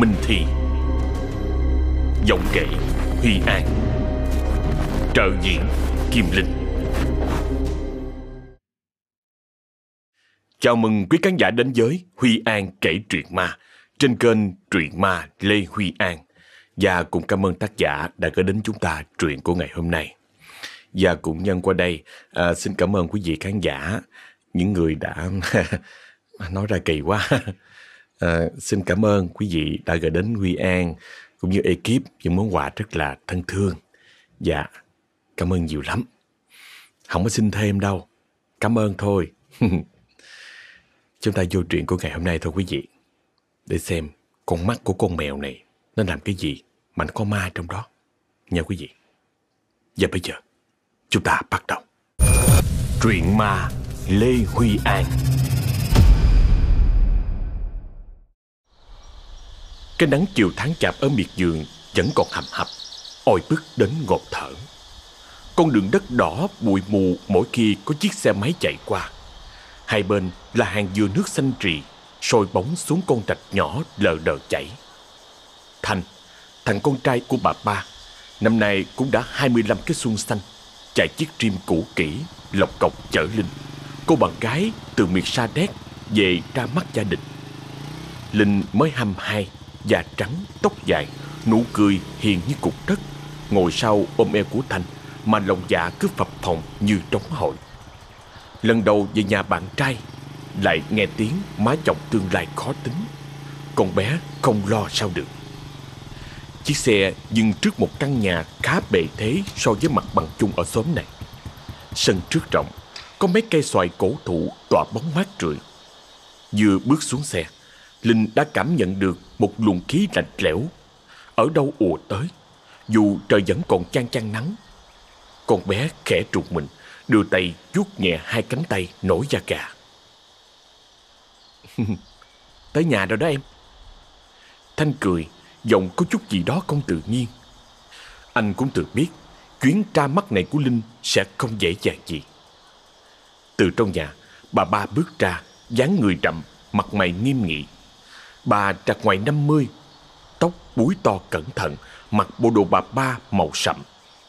Minh Thi. Giọng kể Huy An. Trợ diễn Kim Linh. Chào mừng quý khán giả đến với Huy An kể truyện ma trên kênh Truyện Ma Lê Huy An. Và cũng cảm ơn tác giả đã gửi đến chúng ta truyện của ngày hôm nay. Và cũng nhân qua đây à, xin cảm ơn quý vị khán giả những người đã nói ra kỳ quá à, xin cảm ơn quý vị đã gửi đến Huy An cũng như ekip những món quà rất là thân thương. Dạ cảm ơn nhiều lắm. Không có xin thêm đâu. Cảm ơn thôi. Chúng ta vô chuyện của ngày hôm nay thôi quý vị. Để xem con mắt của con mèo này nó làm cái gì mà nó có ma trong đó. Nha quý vị. Và bây giờ chúng ta bắt đầu. Truyện ma Lê Huy An. Cái nắng chiều tháng chạp ở miệt vườn vẫn còn hầm hập, oi bức đến ngột thở. Con đường đất đỏ bụi mù mỗi khi có chiếc xe máy chạy qua. Hai bên là hàng dừa nước xanh trì, sôi bóng xuống con rạch nhỏ lờ đờ chảy. Thành, thằng con trai của bà ba, năm nay cũng đã 25 cái xuân xanh, chạy chiếc rim cũ kỹ, lọc cọc chở Linh. Cô bạn gái từ miệt Sa Đéc về ra mắt gia đình. Linh mới hăm hai, da trắng, tóc dài, nụ cười hiền như cục đất, ngồi sau ôm eo của Thanh mà lòng dạ cứ phập phồng như trống hội. Lần đầu về nhà bạn trai, lại nghe tiếng má chồng tương lai khó tính. Con bé không lo sao được. Chiếc xe dừng trước một căn nhà khá bề thế so với mặt bằng chung ở xóm này. Sân trước rộng, có mấy cây xoài cổ thụ tỏa bóng mát rượi. Vừa bước xuống xe, Linh đã cảm nhận được một luồng khí lạnh lẽo ở đâu ùa tới, dù trời vẫn còn chang chang nắng. Con bé khẽ trục mình, đưa tay vuốt nhẹ hai cánh tay nổi da gà. Tới nhà rồi đó em. Thanh cười, giọng có chút gì đó không tự nhiên. Anh cũng tự biết chuyến tra mắt này của Linh sẽ không dễ dàng gì. Từ trong nhà, bà ba bước ra, dáng người rậm, mặt mày nghiêm nghị. Bà trạc ngoài 50, tóc búi to cẩn thận, mặc bộ đồ bà ba màu sậm.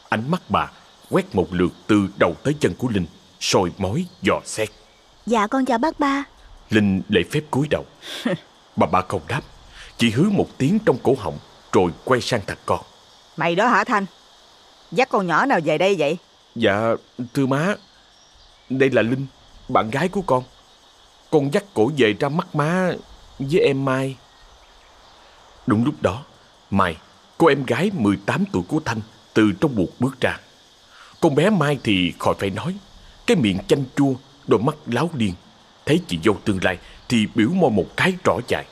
Ánh mắt bà quét một lượt từ đầu tới chân của Linh, soi mói dò xét. Dạ con chào bác ba. Linh lễ phép cúi đầu. bà ba không đáp, chỉ hứ một tiếng trong cổ họng rồi quay sang thằng con. Mày đó hả Thanh? Dắt con nhỏ nào về đây vậy? Dạ, thưa má, đây là Linh, bạn gái của con. Con dắt cổ về ra mắt má với em Mai. Đúng lúc đó, Mai, cô em gái 18 tuổi của Thanh, từ trong buộc bước ra. Con bé Mai thì khỏi phải nói, cái miệng chanh chua, đôi mắt láo điên. Thấy chị dâu tương lai thì biểu môi một cái rõ dài.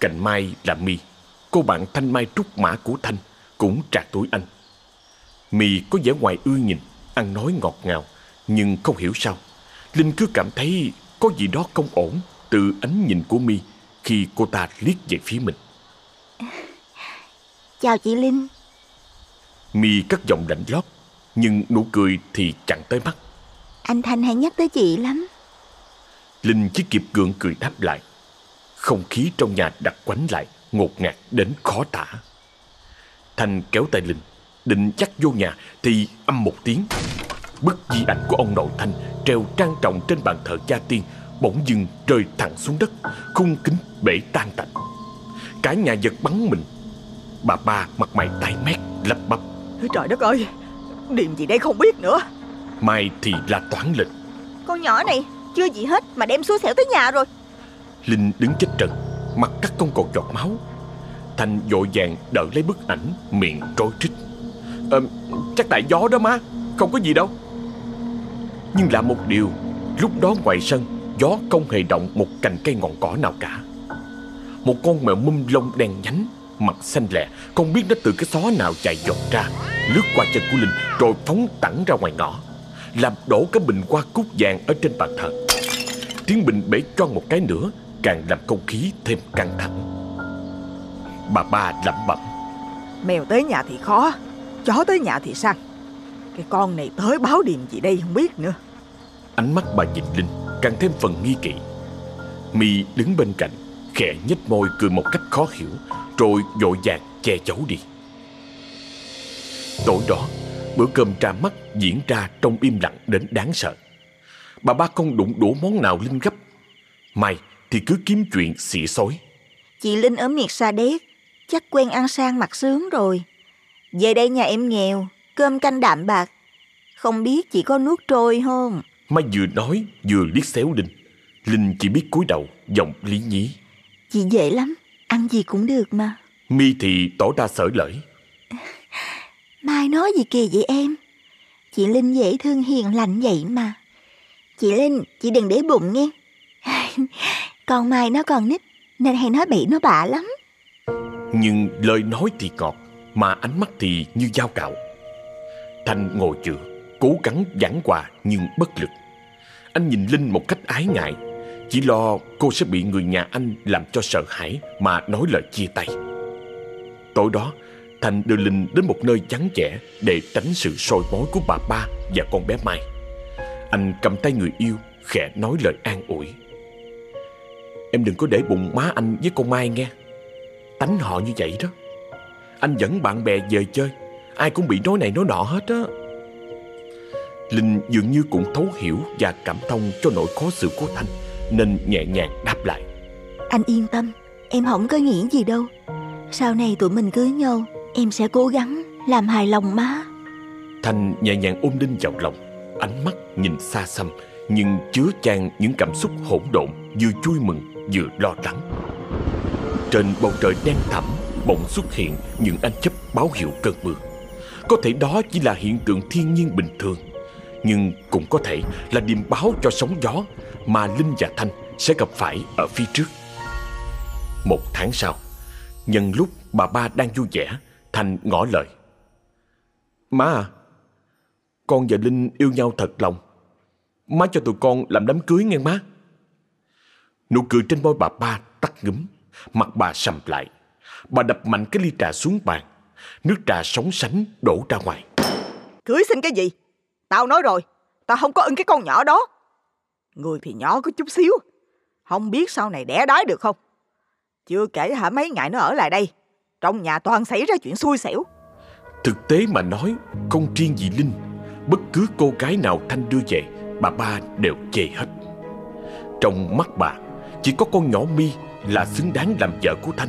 Cạnh Mai là My, cô bạn Thanh Mai trúc mã của Thanh, cũng trạc tuổi anh. My có vẻ ngoài ưa nhìn, ăn nói ngọt ngào, nhưng không hiểu sao. Linh cứ cảm thấy có gì đó không ổn từ ánh nhìn của Mi khi cô ta liếc về phía mình. Chào chị Linh. Mi cất giọng lạnh lót, nhưng nụ cười thì chẳng tới mắt. Anh Thanh hay nhắc tới chị lắm. Linh chỉ kịp gượng cười đáp lại. Không khí trong nhà đặt quánh lại, ngột ngạt đến khó tả. Thanh kéo tay Linh, định chắc vô nhà thì âm một tiếng. Bức di ảnh của ông nội Thanh treo trang trọng trên bàn thờ gia tiên bỗng dưng rơi thẳng xuống đất, khung kính bể tan tành. Cả nhà giật bắn mình. Bà ba mặt mày tái mét, lắp bắp. Trời đất ơi, điềm gì đây không biết nữa. Mai thì la toán lên. Con nhỏ này chưa gì hết mà đem xui xẻo tới nhà rồi. Linh đứng chết trần, mặt cắt không còn giọt máu. Thanh vội vàng đỡ lấy bức ảnh, miệng trôi trích. Ờ, chắc tại gió đó má, không có gì đâu. Nhưng là một điều, lúc đó ngoài sân, gió không hề động một cành cây ngọn cỏ nào cả. Một con mèo mum lông đen nhánh, mặt xanh lẹ, không biết nó từ cái xó nào chạy dột ra, lướt qua chân của Linh rồi phóng thẳng ra ngoài ngõ, làm đổ cái bình hoa cúc vàng ở trên bàn thờ. Tiếng bình bể cho một cái nữa, càng làm không khí thêm căng thẳng. Bà ba lẩm bẩm. Mèo tới nhà thì khó, chó tới nhà thì săn. Cái con này tới báo điềm gì đây không biết nữa. Ánh mắt bà nhìn Linh càng thêm phần nghi kỵ. Mi đứng bên cạnh, khẽ nhếch môi cười một cách khó hiểu Rồi vội vàng che giấu đi. Tối đó Bữa cơm tra mắt diễn ra trong im lặng đến đáng sợ. Bà ba không đụng đũa món nào Linh gấp. Mai thì cứ kiếm chuyện xỉ xối. Chị Linh ở miệt Sa Đéc Chắc quen ăn sang mặc sướng rồi. Về đây nhà em nghèo Cơm canh đạm bạc. Không biết chị có nuốt trôi không? Mai vừa nói vừa liếc xéo Linh. Linh chỉ biết cúi đầu giọng lý nhí. Chị dễ lắm Ăn gì cũng được mà. Mi thì tỏ ra sở lợi Mai nói gì kỳ vậy em? Chị Linh dễ thương hiền lành vậy mà. Chị Linh Chị đừng để bụng nghe. Con Mai nó còn nít Nên hay nói bậy nó bạ lắm. Nhưng lời nói thì ngọt Mà ánh mắt thì như dao cạo Thanh ngồi chữa Cố gắng giảng hòa nhưng bất lực anh nhìn Linh một cách ái ngại. Chỉ lo cô sẽ bị người nhà anh Làm cho sợ hãi Mà nói lời chia tay. Tối đó, Thành đưa Linh đến một nơi vắng vẻ Để tránh sự soi mối của bà ba Và con bé Mai. Anh cầm tay người yêu, Khẽ nói lời an ủi. Em đừng có để bụng má anh với con Mai nghe. Tánh họ như vậy đó. Anh dẫn bạn bè về chơi, Ai cũng bị nói này nói nọ hết á. Linh dường như cũng thấu hiểu Và cảm thông cho nỗi khó xử của Thanh Nên nhẹ nhàng đáp lại. Anh yên tâm Em không có nghĩ gì đâu. Sau này tụi mình cưới nhau Em sẽ cố gắng làm hài lòng má. Thanh nhẹ nhàng ôm Linh vào lòng Ánh mắt nhìn xa xăm Nhưng chứa chan những cảm xúc hỗn độn Vừa vui mừng vừa lo lắng. Trên bầu trời đen thẳm Bỗng xuất hiện những ánh chớp báo hiệu cơn mưa. Có thể đó chỉ là hiện tượng thiên nhiên bình thường nhưng cũng có thể là điềm báo cho sóng gió Mà Linh và Thanh sẽ gặp phải ở phía trước. Một tháng sau, Nhân lúc bà ba đang vui vẻ, Thanh ngỏ lời. Má à Con và Linh yêu nhau thật lòng. Má cho tụi con làm đám cưới nghe má. Nụ cười trên môi bà ba tắt ngấm Mặt bà sầm lại. Bà đập mạnh cái ly trà xuống bàn, Nước trà sóng sánh đổ ra ngoài. Cưới xin cái gì? Tao nói rồi, tao không có ưng cái con nhỏ đó. Người thì nhỏ có chút xíu, không biết sau này đẻ đái được không. Chưa kể hả mấy ngày nó ở lại đây, trong nhà toàn xảy ra chuyện xui xẻo. Thực tế mà nói Không riêng gì Linh Bất cứ cô gái nào Thanh đưa về Bà ba đều chê hết Trong mắt bà Chỉ có con nhỏ mi là xứng đáng làm vợ của Thanh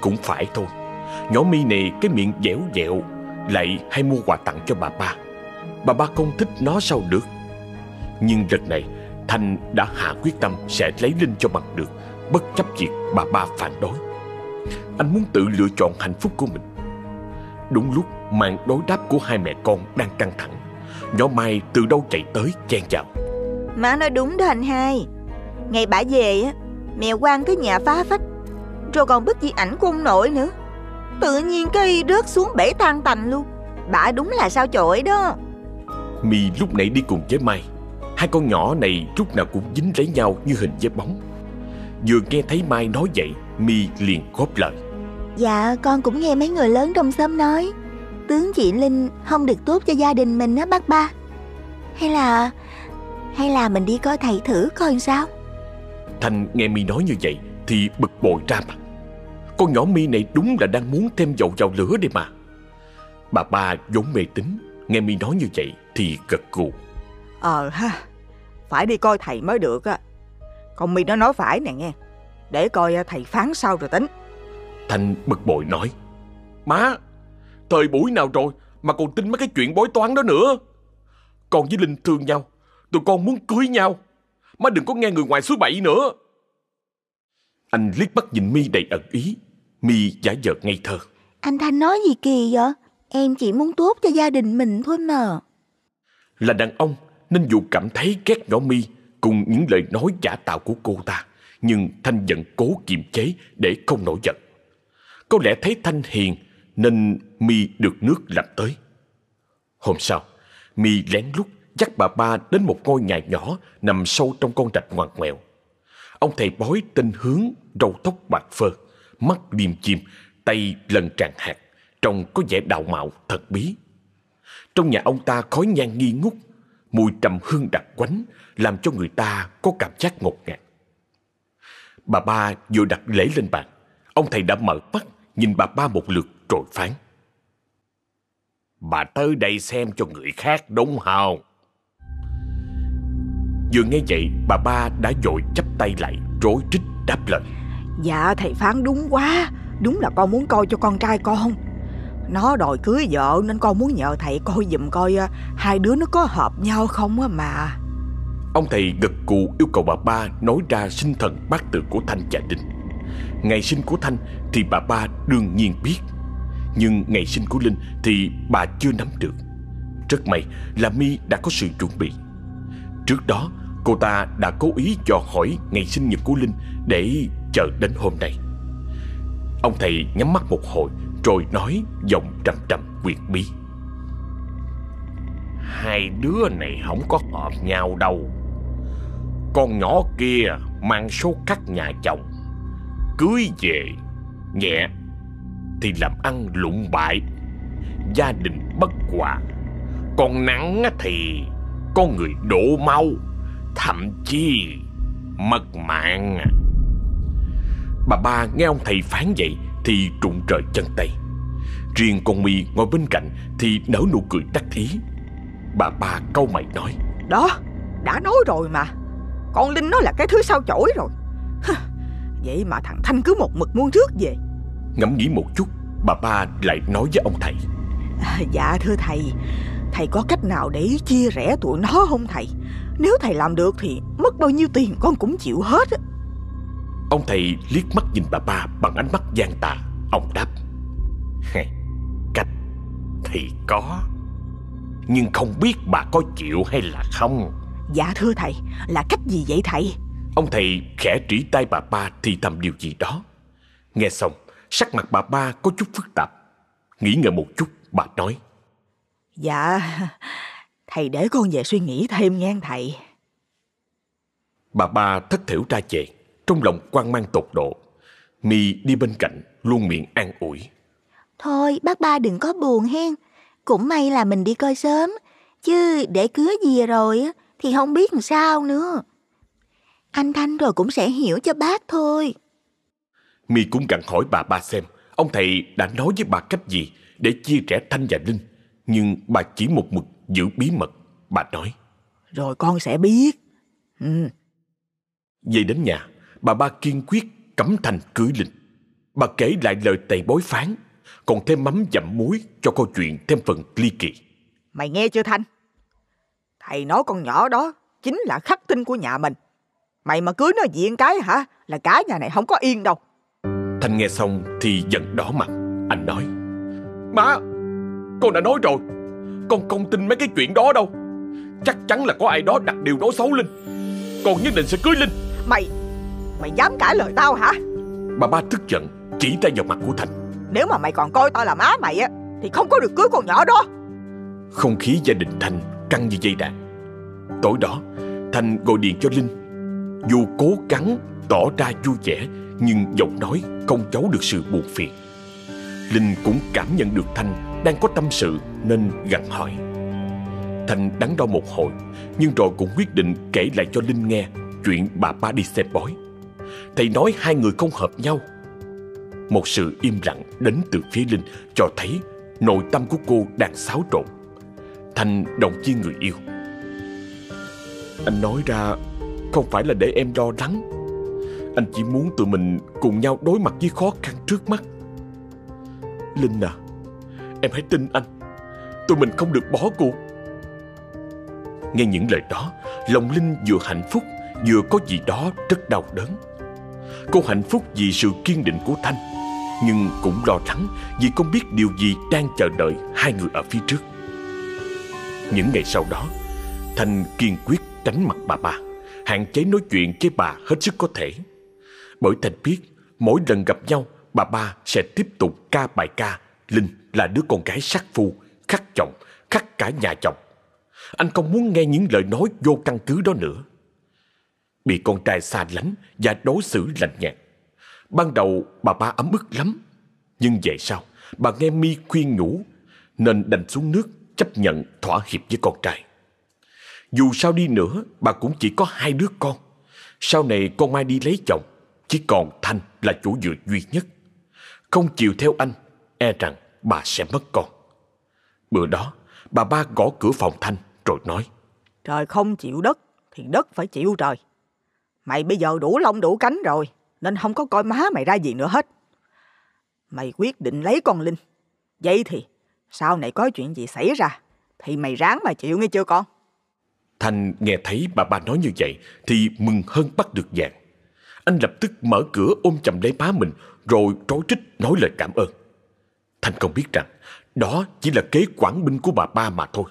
Cũng phải thôi Nhỏ mi này cái miệng dẻo dẹo Lại hay mua quà tặng cho bà ba Bà ba không thích nó sao được? Nhưng lần này, Thanh đã hạ quyết tâm sẽ lấy Linh cho bằng được, Bất chấp việc bà ba phản đối. Anh muốn tự lựa chọn hạnh phúc của mình. Đúng lúc, màn đối đáp của hai mẹ con đang căng thẳng. Nhỏ Mai từ đâu chạy tới, chen chào. Má nói đúng đó anh hai. Ngày bả về á, Mẹ quan tới nhà phá phách, Rồi còn bức di ảnh của ông nội nữa. Tự nhiên cây rớt xuống bể tan tành luôn. Bả đúng là sao chổi đó. My lúc nãy đi cùng với Mai. Hai con nhỏ này lúc nào cũng dính lấy nhau như hình với bóng. Vừa nghe thấy Mai nói vậy My liền góp lời. Dạ con cũng nghe mấy người lớn trong xóm nói. Tướng chị Linh không được tốt cho gia đình mình á bác ba. Hay là Hay là mình đi coi thầy thử coi sao? Thanh nghe My nói như vậy Thì bực bội ra mặt. Con nhỏ My này đúng là đang muốn thêm dầu vào lửa đây mà. Bà ba vốn mê tín Nghe My nói như vậy thì gật gù Ờ ha, phải đi coi thầy mới được á. Còn mi nó nói phải nè nghe. Để coi à, thầy phán sao rồi tính. Thanh bực bội nói Má Thời buổi nào rồi Mà còn tin mấy cái chuyện bói toán đó nữa? Con với Linh thương nhau Tụi con muốn cưới nhau. Má đừng có nghe người ngoài suối bậy nữa. Anh liếc mắt nhìn mi đầy ẩn ý. Mi giả vờ ngây thơ. Anh Thanh nói gì kỳ vậy? Em chỉ muốn tốt cho gia đình mình thôi mà là đàn ông Nên dù cảm thấy ghét nhỏ mi Cùng những lời nói giả tạo của cô ta Nhưng Thanh vẫn cố kiềm chế Để không nổi giận Có lẽ thấy Thanh hiền Nên mi được nước làm tới Hôm sau mi lén lút dắt bà ba đến một ngôi nhà nhỏ nằm sâu trong con rạch ngoằn ngoèo. Ông thầy bói tên Hướng, râu tóc bạc phơ, mắt liêm chim, tay lần tràn hạt, trông có vẻ đạo mạo thật bí. Trong nhà ông ta khói nhang nghi ngút, mùi trầm hương đặc quánh làm cho người ta có cảm giác ngột ngạt. Bà ba vừa đặt lễ lên bàn Ông thầy đã mở mắt Nhìn bà ba một lượt rồi phán. Bà tới đây xem cho người khác đúng không? Vừa nghe vậy bà ba đã dội chắp tay lại Rối trích đáp lời. Dạ thầy phán đúng quá. Đúng là con muốn coi cho con trai con. Nó đòi cưới vợ Nên con muốn nhờ thầy coi giùm coi ờ, Hai đứa nó có hợp nhau không á mà Ông thầy gật cù yêu cầu bà ba nói ra sinh thần bát tự của Thanh và Linh. Ngày sinh của Thanh thì bà ba đương nhiên biết. Nhưng ngày sinh của Linh thì bà chưa nắm được. Rất may là mi đã có sự chuẩn bị. Trước đó, cô ta đã cố ý dò hỏi ngày sinh nhật của Linh để chờ đến hôm nay. Ông thầy nhắm mắt một hồi rồi nói giọng trầm trầm quyệt bí. Hai đứa này không có hợp nhau đâu. Con nhỏ kia mang số cắt nhà chồng, Cưới về, Nhẹ, Thì làm ăn lụng bại, Gia đình bất hòa Còn nắng thì Có người đổ máu, Thậm chí Mất mạng Bà ba nghe ông thầy phán vậy thì trụng trời chân tay. Riêng con mi ngồi bên cạnh Thì nở nụ cười đắc ý. Bà ba câu mày nói. Đó đã nói rồi mà. Con Linh nó là cái thứ sao chổi rồi. Vậy mà thằng Thanh cứ một mực muốn rước về. Ngẫm nghĩ một chút Bà ba lại nói với ông thầy. À, Dạ thưa thầy. Thầy có cách nào để chia rẽ tụi nó không thầy? Nếu thầy làm được thì Mất bao nhiêu tiền con cũng chịu hết Ông thầy liếc mắt nhìn bà ba Bằng ánh mắt gian tà. Ông đáp Cách thì có Nhưng không biết bà có chịu hay là không. Dạ thưa thầy Là cách gì vậy thầy? Ông thầy khẽ chỉ tay bà ba thì thầm điều gì đó. Nghe xong Sắc mặt bà ba có chút phức tạp. Nghĩ ngợi một chút bà nói Dạ Thầy để con về suy nghĩ thêm nghe thầy. Bà ba thất thiểu ra về Trong lòng quan mang tột độ Mi đi bên cạnh Luôn miệng an ủi Thôi bác ba đừng có buồn hen Cũng may là mình đi coi sớm Chứ để cưới gì rồi á thì không biết làm sao nữa. Anh Thanh rồi cũng sẽ hiểu cho bác thôi. Mi cũng gặn hỏi bà ba xem ông thầy đã nói với bà cách gì để chia rẽ Thanh và Linh. Nhưng bà chỉ một mực giữ bí mật. Bà nói. Rồi con sẽ biết. Ừ. Về đến nhà, bà ba kiên quyết cấm Thanh cưới Linh. Bà kể lại lời tầy bối phán, còn thêm mắm dặm muối cho câu chuyện thêm phần ly kỳ. Mày nghe chưa Thanh? Thầy nói con nhỏ đó chính là khắc tinh của nhà mình. Mày mà cưới nó diện cái hả? Là cả nhà này không có yên đâu. Thanh nghe xong thì giận đỏ mặt. Anh nói. Má, con đã nói rồi. Con không tin mấy cái chuyện đó đâu. Chắc chắn là có ai đó đặt điều nói xấu Linh. Con nhất định sẽ cưới Linh. Mày, mày dám cãi lời tao hả? Bà ba tức giận chỉ tay vào mặt của Thành. Nếu mà mày còn coi tao là má mày á, thì không có được cưới con nhỏ đó. Không khí gia đình Thanh căng như dây đàn Tối đó Thành gọi điện cho Linh Dù cố gắng tỏ ra vui vẻ Nhưng giọng nói không giấu được sự buồn phiền Linh cũng cảm nhận được Thanh đang có tâm sự Nên gặng hỏi Thanh đắn đo một hồi Nhưng rồi cũng quyết định kể lại cho Linh nghe Chuyện bà ba đi xem bói Thầy nói hai người không hợp nhau. Một sự im lặng đến từ phía Linh Cho thấy nội tâm của cô đang xáo trộn. Thành động viên người yêu. Anh nói ra, Không phải là để em lo lắng. Anh chỉ muốn tụi mình cùng nhau đối mặt với khó khăn trước mắt. Linh à Em hãy tin anh. Tụi mình không được bỏ cuộc. Nghe những lời đó, Lòng Linh vừa hạnh phúc, Vừa có gì đó rất đau đớn. Cô hạnh phúc vì sự kiên định của Thanh Nhưng cũng lo lắng Vì không biết điều gì đang chờ đợi hai người ở phía trước. Những ngày sau đó Thanh kiên quyết tránh mặt bà ba Hạn chế nói chuyện với bà hết sức có thể. Bởi Thanh biết Mỗi lần gặp nhau Bà ba sẽ tiếp tục ca bài ca Linh là đứa con gái sắc phu Khắc chồng, khắc cả nhà chồng. Anh không muốn nghe những lời nói vô căn cứ đó nữa. Bị con trai xa lánh Và đối xử lạnh nhạt Ban đầu bà ba ấm ức lắm Nhưng về sau Bà nghe mi khuyên nhủ Nên đành xuống nước chấp nhận thỏa hiệp với con trai. Dù sao đi nữa, bà cũng chỉ có hai đứa con. Sau này con Mai đi lấy chồng, Chỉ còn Thanh là chủ dựa duy nhất. Không chịu theo anh, e rằng bà sẽ mất con. Bữa đó, bà ba gõ cửa phòng Thanh rồi nói. Trời không chịu đất, thì đất phải chịu trời. Mày bây giờ đủ lông đủ cánh rồi, nên không có coi má mày ra gì nữa hết. Mày quyết định lấy con Linh. Vậy thì, sau này có chuyện gì xảy ra, thì mày ráng mà chịu nghe chưa con? thành nghe thấy bà ba nói như vậy thì mừng hơn bắt được vàng. Anh lập tức mở cửa ôm chầm lấy má mình rồi trối trích nói lời cảm ơn. thành không biết rằng đó chỉ là kế quản binh của bà ba mà thôi.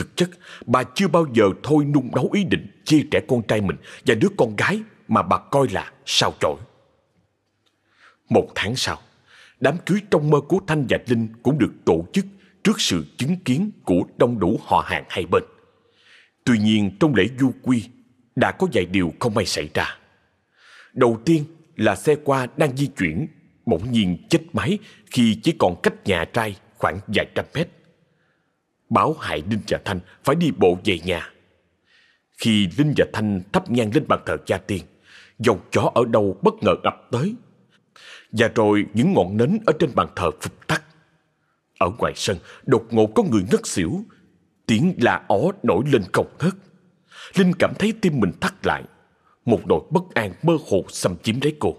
Thực chất, bà chưa bao giờ thôi nung nấu ý định chia rẽ con trai mình và đứa con gái mà bà coi là sao chổi. Một tháng sau, đám cưới trong mơ của Thanh và Linh cũng được tổ chức trước sự chứng kiến của đông đủ họ hàng hai bên. Tuy nhiên trong lễ du quy đã có vài điều không may xảy ra. Đầu tiên là xe qua đang di chuyển, bỗng nhiên chết máy khi chỉ còn cách nhà trai khoảng vài trăm mét. Báo hại Linh và Thanh phải đi bộ về nhà. Khi Linh và Thanh thắp nhang lên bàn thờ gia tiên, dòng chó ở đâu bất ngờ ập tới. Và rồi những ngọn nến ở trên bàn thờ phục tắt. Ở ngoài sân, đột ngột có người ngất xỉu, tiếng la ó nổi lên không ngớt. Linh cảm thấy tim mình thắt lại. Một nỗi bất an mơ hồ xâm chiếm lấy cô.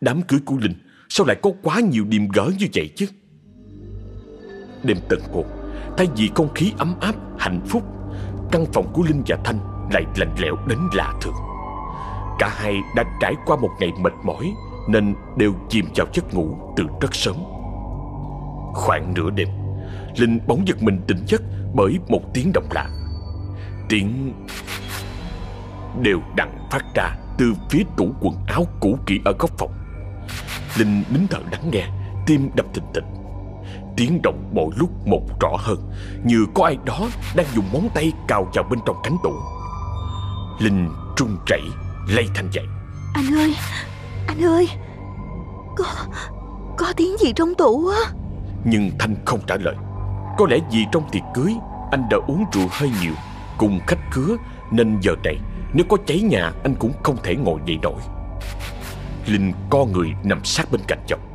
Đám cưới của Linh sao lại có quá nhiều điểm gỡ như vậy chứ? Đêm tận cuộc, thay vì không khí ấm áp, hạnh phúc, căn phòng của Linh và Thanh lại lạnh lẽo đến lạ thường. Cả hai đã trải qua một ngày mệt mỏi nên đều chìm vào giấc ngủ từ rất sớm. Khoảng nửa đêm, Linh bỗng giật mình tỉnh giấc bởi một tiếng động lạ. Tiếng đều đặn phát ra từ phía tủ quần áo cũ kỹ ở góc phòng. Linh nín thở lắng nghe, tim đập thình thịch. Tiếng động mỗi lúc một rõ hơn, như có ai đó đang dùng móng tay cào vào bên trong cánh tủ. Linh trung chảy, lay thanh dậy. Anh ơi, anh ơi, có, có tiếng gì trong tủ á? Nhưng Thanh không trả lời. Có lẽ vì trong tiệc cưới anh đã uống rượu hơi nhiều cùng khách khứa nên giờ này nếu có cháy nhà anh cũng không thể ngồi dậy nổi. Linh co người nằm sát bên cạnh chồng.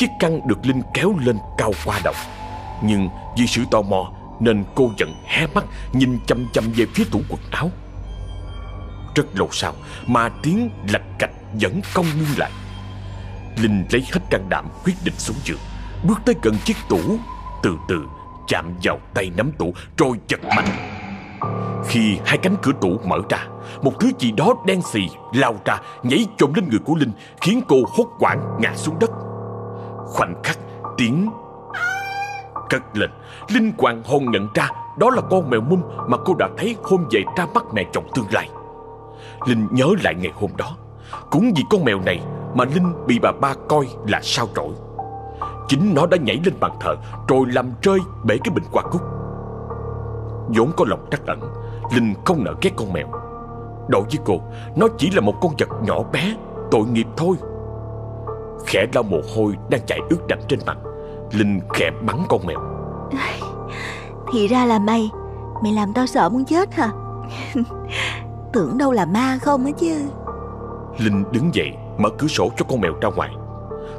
Chiếc căn được Linh kéo lên cao qua đầu. Nhưng vì sự tò mò nên cô giận hé mắt nhìn chăm chăm về phía tủ quần áo. Rất lâu sau mà tiếng lạch cạch vẫn không ngưng lại. Linh lấy hết can đảm quyết định xuống giường, bước tới gần chiếc tủ, từ từ chạm vào tay nắm tủ rồi giật mạnh. Khi hai cánh cửa tủ mở ra, một thứ gì đó đen xì lao ra nhảy chồm lên người của Linh khiến cô hốt quảng ngã xuống đất. Khoảnh khắc tiếng cất lên, Linh hoàng hồn nhận ra đó là con mèo mum mà cô đã thấy hôm về ra mắt mẹ chồng tương lai. Linh nhớ lại ngày hôm đó, cũng vì con mèo này mà Linh bị bà ba coi là sao trổi. Chính nó đã nhảy lên bàn thờ rồi làm rơi bể cái bình hoa cúc. vốn có lòng trắc ẩn, Linh không nỡ ghét con mèo. Đối với cô, nó chỉ là một con vật nhỏ bé, tội nghiệp thôi. Khẽ lau mồ hôi đang chảy ướt đẫm trên mặt, Linh khẽ bắn con mèo. Thì ra là mày, mày làm tao sợ muốn chết hả? Tưởng đâu là ma không á chứ. Linh đứng dậy, mở cửa sổ cho con mèo ra ngoài.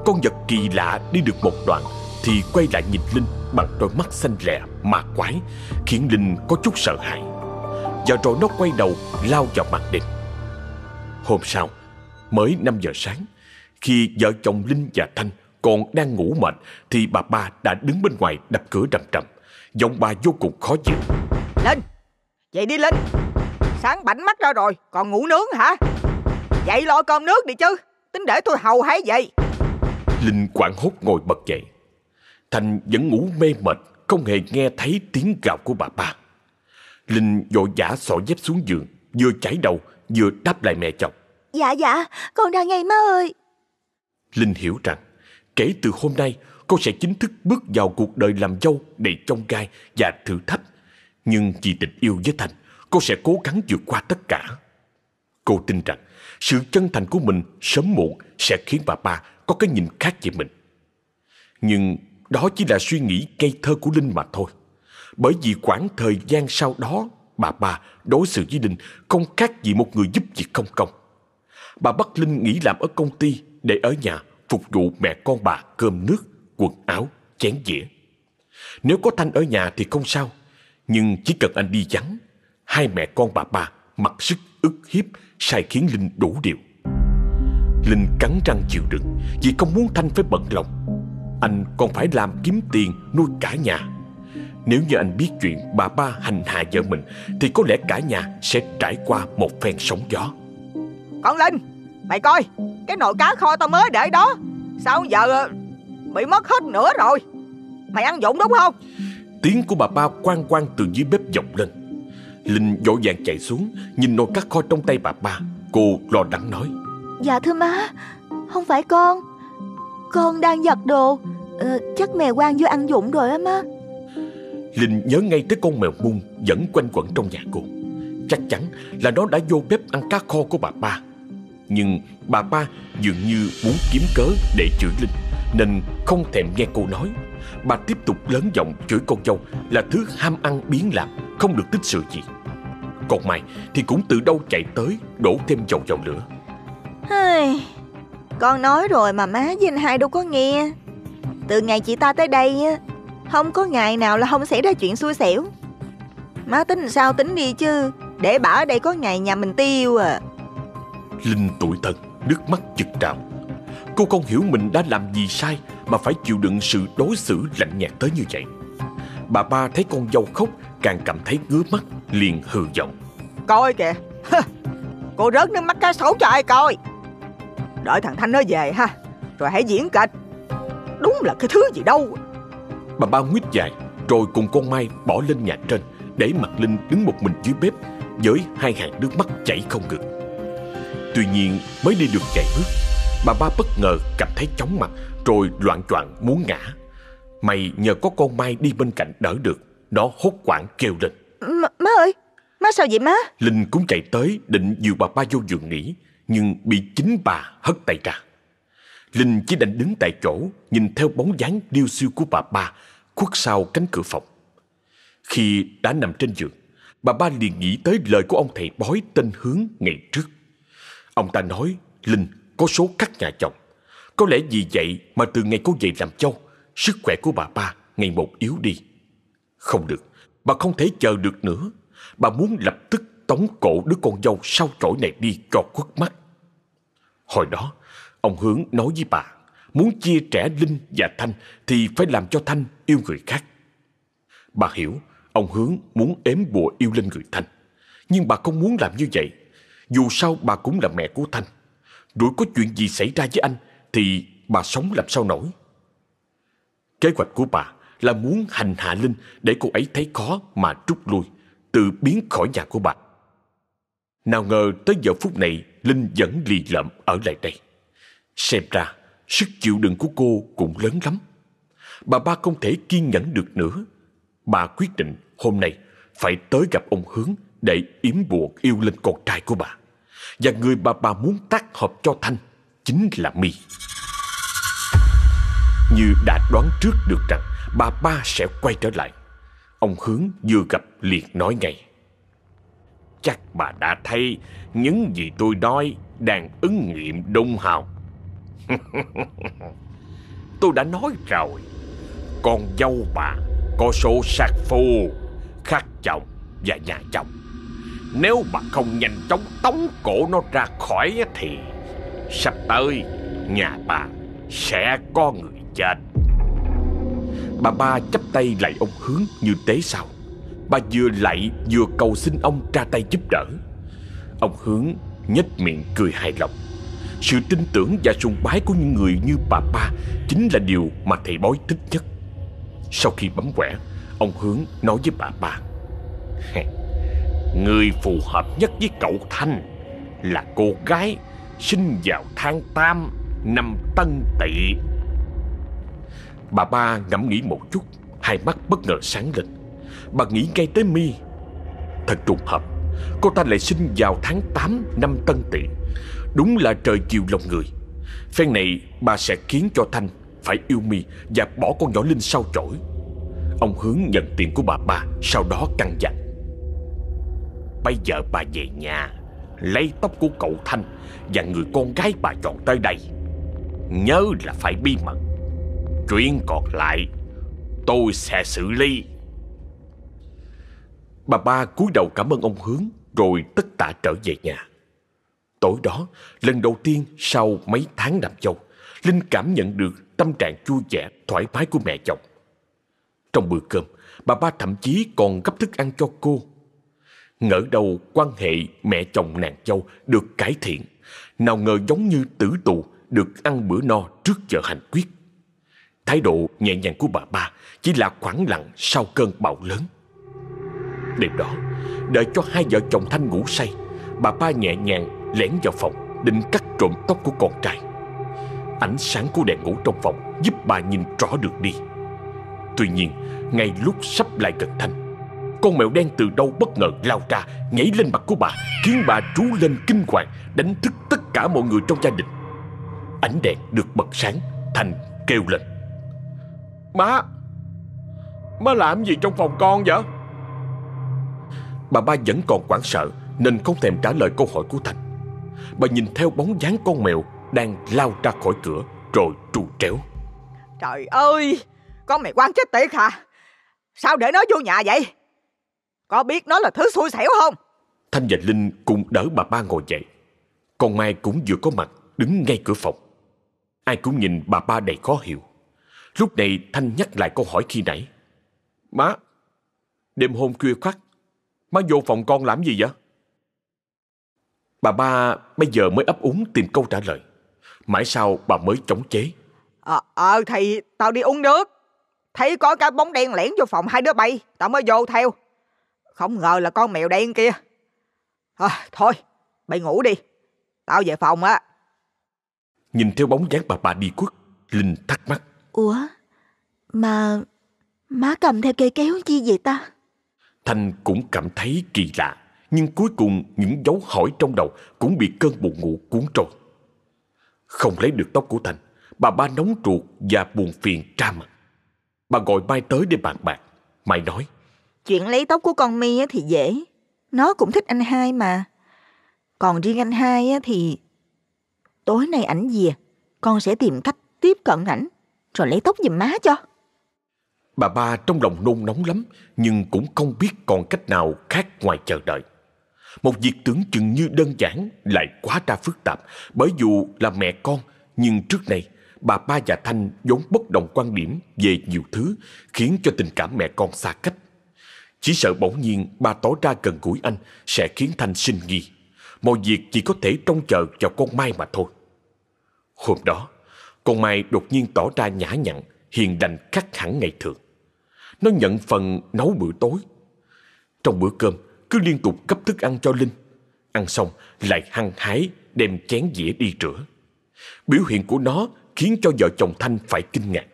Con vật kỳ lạ đi được một đoạn thì quay lại nhìn Linh bằng đôi mắt xanh lè, ma quái, khiến Linh có chút sợ hãi. Và rồi nó quay đầu lao vào màn đêm. Hôm sau, mới 5 giờ sáng, khi vợ chồng Linh và Thanh còn đang ngủ mệt thì bà ba đã đứng bên ngoài đập cửa rầm rầm. Giọng bà vô cùng khó chịu. Linh, dậy đi Linh. Sáng bảnh mắt ra rồi, còn ngủ nướng hả? Dậy lo cơm nước đi chứ, tính để tôi hầu hay vậy. Linh quảng hốt ngồi bật dậy. Thành vẫn ngủ mê mệt, không hề nghe thấy tiếng gào của bà ba. Linh vội vã xỏ dép xuống giường, vừa chải đầu, vừa đáp lại mẹ chồng. Dạ dạ, con đang ngay má ơi. Linh hiểu rằng, kể từ hôm nay, cô sẽ chính thức bước vào cuộc đời làm dâu đầy trông gai và thử thách. Nhưng vì tình yêu với Thành, cô sẽ cố gắng vượt qua tất cả. Cô tin rằng, sự chân thành của mình sớm muộn sẽ khiến bà ba có cái nhìn khác về mình. Nhưng đó chỉ là suy nghĩ ngây thơ của Linh mà thôi. Bởi vì khoảng thời gian sau đó, bà ba đối xử với Linh không khác gì một người giúp việc không công. Bà bắt Linh nghỉ làm ở công ty để ở nhà phục vụ mẹ con bà cơm nước, quần áo, chén dĩa. Nếu có Thanh ở nhà thì không sao, nhưng chỉ cần anh đi vắng, hai mẹ con bà ba mặc sức ức hiếp sai khiến Linh đủ điều. Linh cắn răng chịu đựng vì không muốn Thanh phải bận lòng. Anh còn phải làm kiếm tiền nuôi cả nhà. Nếu như anh biết chuyện bà ba hành hạ vợ mình thì có lẽ cả nhà sẽ trải qua một phen sóng gió. Con Linh, mày coi, cái nồi cá kho tao mới để đó. Sao giờ ờ, bị mất hết nữa rồi? Mày ăn dụng đúng không? Tiếng của bà ba quang quang từ dưới bếp vọng lên. Linh vội vàng chạy xuống, nhìn nồi cá kho trong tay bà ba. Cô lo lắng nói. Dạ thưa má Không phải con Con đang giặt đồ ờ, Chắc mèo quang vô ăn dụng rồi á má Linh nhớ ngay tới con mèo mung Vẫn quanh quẩn trong nhà cô Chắc chắn là nó đã vô bếp ăn cá kho của bà ba nhưng bà ba dường như muốn kiếm cớ để chửi Linh, Nên không thèm nghe cô nói. Bà tiếp tục lớn giọng chửi con dâu Là thứ ham ăn biến làm Không được tích sự gì. Còn mày thì cũng từ đâu chạy tới Đổ thêm dầu vào lửa. Con nói rồi mà má với anh hai đâu có nghe. Từ ngày chị ta tới đây á, Không có ngày nào là không xảy ra chuyện xui xẻo. Má tính sao tính đi chứ, Để bà ở đây có ngày nhà mình tiêu à. Linh tủi thân, nước mắt chực trào. Cô không hiểu mình đã làm gì sai mà phải chịu đựng sự đối xử lạnh nhạt tới như vậy. Bà ba thấy con dâu khóc càng cảm thấy ngứa mắt, liền hừ giọng. Coi kìa, cô rớt nước mắt cá sấu cho ai coi. Đợi thằng Thanh nó về ha, rồi hãy diễn kịch. Đúng là cái thứ gì đâu. Bà ba nguyết dài rồi cùng con Mai bỏ lên nhà trên để mặt Linh đứng một mình dưới bếp với hai hàng nước mắt chảy không ngừng. Tuy nhiên mới đi được vài bước Bà ba bất ngờ cảm thấy chóng mặt Rồi loạn choạng muốn ngã. May nhờ có con Mai đi bên cạnh đỡ được Nó hốt quảng kêu lên. M Má ơi Má sao vậy má? Linh cũng chạy tới định dìu bà ba vô giường nghỉ Nhưng bị chính bà hất tay ra. Linh chỉ đành đứng tại chỗ Nhìn theo bóng dáng điêu siêu của bà ba Khuất sau cánh cửa phòng. Khi đã nằm trên giường Bà ba liền nghĩ tới lời của ông thầy bói tên Hướng ngày trước Ông ta nói Linh có số cắt nhà chồng. Có lẽ vì vậy mà từ ngày cô về làm châu, sức khỏe của bà ba ngày một yếu đi. Không được, bà không thể chờ được nữa. Bà muốn lập tức tống cổ đứa con dâu sau trỗi này đi cho khuất mắt. Hồi đó, ông Hướng nói với bà, muốn chia trẻ Linh và Thanh thì phải làm cho Thanh yêu người khác. Bà hiểu, ông Hướng muốn ếm bùa yêu lên người Thanh. Nhưng bà không muốn làm như vậy dù sao bà cũng là mẹ của Thanh. Rồi có chuyện gì xảy ra với anh Thì bà sống làm sao nổi. Kế hoạch của bà Là muốn hành hạ Linh Để cô ấy thấy khó mà rút lui Tự biến khỏi nhà của bà. Nào ngờ tới giờ phút này Linh vẫn lì lợm ở lại đây. Xem ra Sức chịu đựng của cô cũng lớn lắm. Bà ba không thể kiên nhẫn được nữa. Bà quyết định hôm nay Phải tới gặp ông Hướng Để yếm buộc yêu linh con trai của bà và người bà bà muốn tác hợp cho Thanh Chính là mi Như đã đoán trước được rằng, Bà ba sẽ quay trở lại. Ông Hướng vừa gặp liền nói ngay. Chắc bà đã thấy Những gì tôi nói Đang ứng nghiệm đông hào. Tôi đã nói rồi. Con dâu bà Có số sát phu Khắc chồng và nhà chồng nếu bà không nhanh chóng tống cổ nó ra khỏi thì Sắp tới nhà bà sẽ có người chết. Bà ba chắp tay lại ông Hướng như tế sao Bà vừa lạy vừa cầu xin ông ra tay giúp đỡ. Ông Hướng nhếch miệng cười hài lòng. Sự tin tưởng và sùng bái của những người như bà ba Chính là điều mà thầy bói thích nhất. Sau khi bấm quẻ, Ông Hướng nói với bà ba. Người phù hợp nhất với cậu Thanh Là cô gái sinh vào tháng 8 năm Tân Tỵ. Bà ba ngẫm nghĩ một chút, Hai mắt bất ngờ sáng lên. Bà nghĩ ngay tới mi. Thật trùng hợp, Cô ta lại sinh vào tháng 8 năm Tân Tỵ. Đúng là trời chiều lòng người. Phen này bà sẽ khiến cho Thanh Phải yêu mi và bỏ con nhỏ Linh sau chổi Ông hướng nhận tiền của bà ba, Sau đó căng dặn. Bây giờ bà về nhà lấy tóc của cậu Thanh và người con gái bà chọn tới đây. Nhớ là phải bí mật. Chuyện còn lại tôi sẽ xử lý. Bà ba cúi đầu cảm ơn ông Hướng rồi tất tả trở về nhà. Tối đó, lần đầu tiên sau mấy tháng làm dâu, Linh cảm nhận được tâm trạng vui vẻ, thoải mái của mẹ chồng. Trong bữa cơm, bà ba thậm chí còn gấp thức ăn cho cô. Ngỡ đầu quan hệ mẹ chồng nàng dâu được cải thiện, nào ngờ giống như tử tù được ăn bữa no trước giờ hành quyết. Thái độ nhẹ nhàng của bà ba chỉ là khoảng lặng sau cơn bão lớn. Đêm đó, đợi cho hai vợ chồng Thanh ngủ say, bà ba nhẹ nhàng lẻn vào phòng định cắt trộm tóc của con trai. Ánh sáng của đèn ngủ trong phòng giúp bà nhìn rõ được đi. Tuy nhiên, ngay lúc sắp lại gần Thanh, con mèo đen từ đâu bất ngờ lao ra, nhảy lên mặt của bà, khiến bà trú lên kinh hoàng, đánh thức tất cả mọi người trong gia đình. Ánh đèn được bật sáng, Thanh kêu lên. Má, má làm gì trong phòng con vậy? Bà ba vẫn còn hoảng sợ nên không thèm trả lời câu hỏi của Thành. Bà nhìn theo bóng dáng con mèo đang lao ra khỏi cửa rồi trù tréo. Trời ơi, con mày quan chết tiệt hả? Sao để nó vô nhà vậy? Có biết nó là thứ xui xẻo không? Thanh và Linh cùng đỡ bà ba ngồi dậy. Còn Mai cũng vừa có mặt đứng ngay cửa phòng. Ai cũng nhìn bà ba đầy khó hiểu. Lúc này Thanh nhắc lại câu hỏi khi nãy. Má, đêm hôm khuya khoắt, má vô phòng con làm gì vậy? Bà ba bây giờ mới ấp úng tìm câu trả lời. Mãi sau bà mới chống chế. Ờ, ờ thì tao đi uống nước. Thấy có cái bóng đen lẻn vô phòng hai đứa bay, tao mới vô theo. Không ngờ là con mèo đen kia. À, thôi, mày ngủ đi. Tao về phòng á. Nhìn theo bóng dáng bà bà đi khuất, Linh thắc mắc. Ủa, mà má cầm theo cây kéo chi vậy ta? Thanh cũng cảm thấy kỳ lạ, nhưng cuối cùng những dấu hỏi trong đầu cũng bị cơn buồn ngủ cuốn trôi. Không lấy được tóc của Thanh, bà ba nóng ruột và buồn phiền tra mặt. Bà gọi Mai tới để bàn bạc. Mai nói, Chuyện lấy tóc của con mi thì dễ, nó cũng thích anh hai mà. Còn riêng anh hai thì tối nay ảnh về, con sẽ tìm cách tiếp cận ảnh rồi lấy tóc giùm má cho. Bà ba trong lòng nôn nóng lắm nhưng cũng không biết còn cách nào khác ngoài chờ đợi. Một việc tưởng chừng như đơn giản lại quá ra phức tạp bởi dù là mẹ con nhưng trước này bà ba và Thanh vốn bất đồng quan điểm về nhiều thứ khiến cho tình cảm mẹ con xa cách. Chỉ sợ bỗng nhiên bà tỏ ra gần gũi anh sẽ khiến Thanh sinh nghi. Mọi việc chỉ có thể trông chờ vào con Mai mà thôi. Hôm đó, con Mai đột nhiên tỏ ra nhã nhặn, hiền đành khác hẳn ngày thường. Nó nhận phần nấu bữa tối. Trong bữa cơm, cứ liên tục cấp thức ăn cho Linh. Ăn xong, lại hăng hái đem chén dĩa đi rửa. Biểu hiện của nó khiến cho vợ chồng Thanh phải kinh ngạc.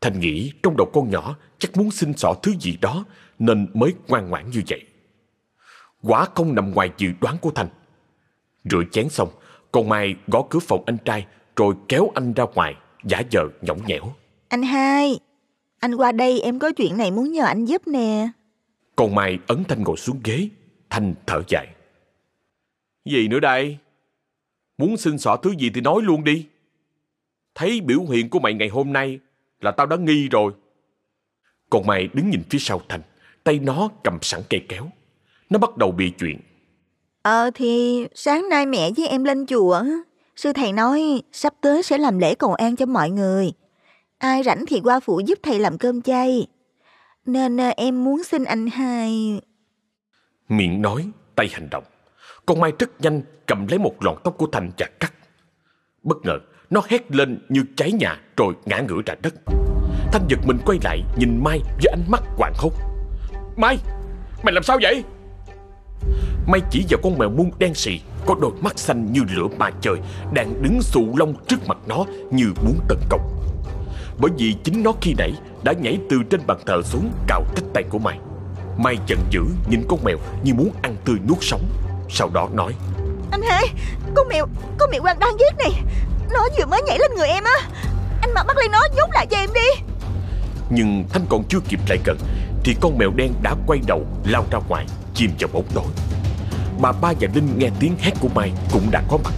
Thanh nghĩ trong đầu con nhỏ chắc muốn xin xỏ thứ gì đó nên mới ngoan ngoãn như vậy. Quả không nằm ngoài dự đoán của Thanh. Rửa chén xong, con Mai gõ cửa phòng anh trai rồi kéo anh ra ngoài, giả vờ nhõng nhẽo. Anh hai, anh qua đây em có chuyện này muốn nhờ anh giúp nè. Con Mai ấn Thanh ngồi xuống ghế, Thanh thở dài. Gì nữa đây? Muốn xin xỏ thứ gì thì nói luôn đi. Thấy biểu hiện của mày ngày hôm nay là tao đã nghi rồi. Con Mai đứng nhìn phía sau Thanh, tay nó cầm sẵn cây kéo. Nó bắt đầu bị chuyện. Ờ thì sáng nay mẹ với em lên chùa, sư thầy nói sắp tới sẽ làm lễ cầu an cho mọi người. Ai rảnh thì qua phụ giúp thầy làm cơm chay. Nên ờ, em muốn xin anh hai... Miệng nói, tay hành động. Con Mai rất nhanh cầm lấy một lọn tóc của Thanh và cắt. Bất ngờ, nó hét lên như cháy nhà rồi ngã ngửa ra đất. Thanh giật mình quay lại nhìn Mai với ánh mắt hoảng hốt. Mai, mày làm sao vậy? Mai chỉ vào con mèo muôn đen xì có đôi mắt xanh như lửa mà trời đang đứng xù lông trước mặt nó như muốn tấn công. Bởi vì chính nó khi nãy đã nhảy từ trên bàn thờ xuống cào trách tay của Mai. Mai giận dữ nhìn con mèo như muốn ăn tươi nuốt sống. Sau đó nói Anh hai, con mèo, con mèo quan đang giết này. Nó vừa mới nhảy lên người em á. Anh mặc bắt lấy nó nhốt lại cho em đi. Nhưng Thanh còn chưa kịp lại gần Thì con mèo đen đã quay đầu lao ra ngoài Chìm vào bóng tối. Bà ba và Linh nghe tiếng hét của Mai cũng đã có mặt.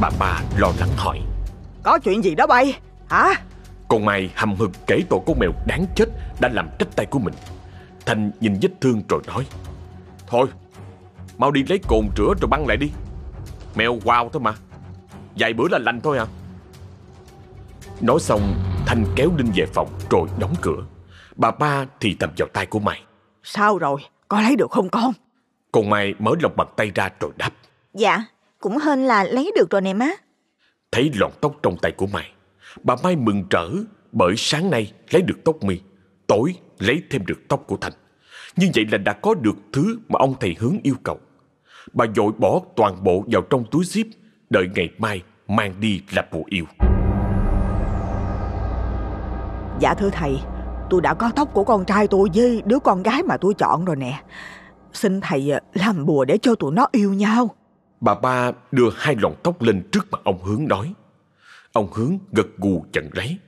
Bà ba lo lắng hỏi Có chuyện gì đó bay? Hả? Còn Mai hầm hực kể tội con mèo đáng chết Đã làm trách tay của mình. Thành nhìn vết thương rồi nói Thôi Mau đi lấy cồn rửa rồi băng lại đi. Mèo wow thôi mà. Vài bữa là lành thôi à. Nói xong Thanh kéo Linh về phòng rồi đóng cửa Bà ba thì tầm vào tay của Mai Sao rồi? Có lấy được không con? Còn Mai mở lòng bàn tay ra rồi đáp. Dạ Cũng hên là lấy được rồi nè má. Thấy lọn tóc trong tay của Mai Bà Mai mừng rỡ Bởi sáng nay lấy được tóc mi Tối lấy thêm được tóc của Thành. Như vậy là đã có được thứ mà ông thầy hướng yêu cầu. Bà dội bỏ toàn bộ vào trong túi zip Đợi ngày mai mang đi làm bùa yêu. Dạ thưa thầy Tôi đã có tóc của con trai tôi với đứa con gái mà tôi chọn rồi nè. Xin thầy à, làm bùa để cho tụi nó yêu nhau. Bà ba đưa hai lọn tóc lên trước mặt ông Hướng nói. Ông Hướng gật gù chặn lấy.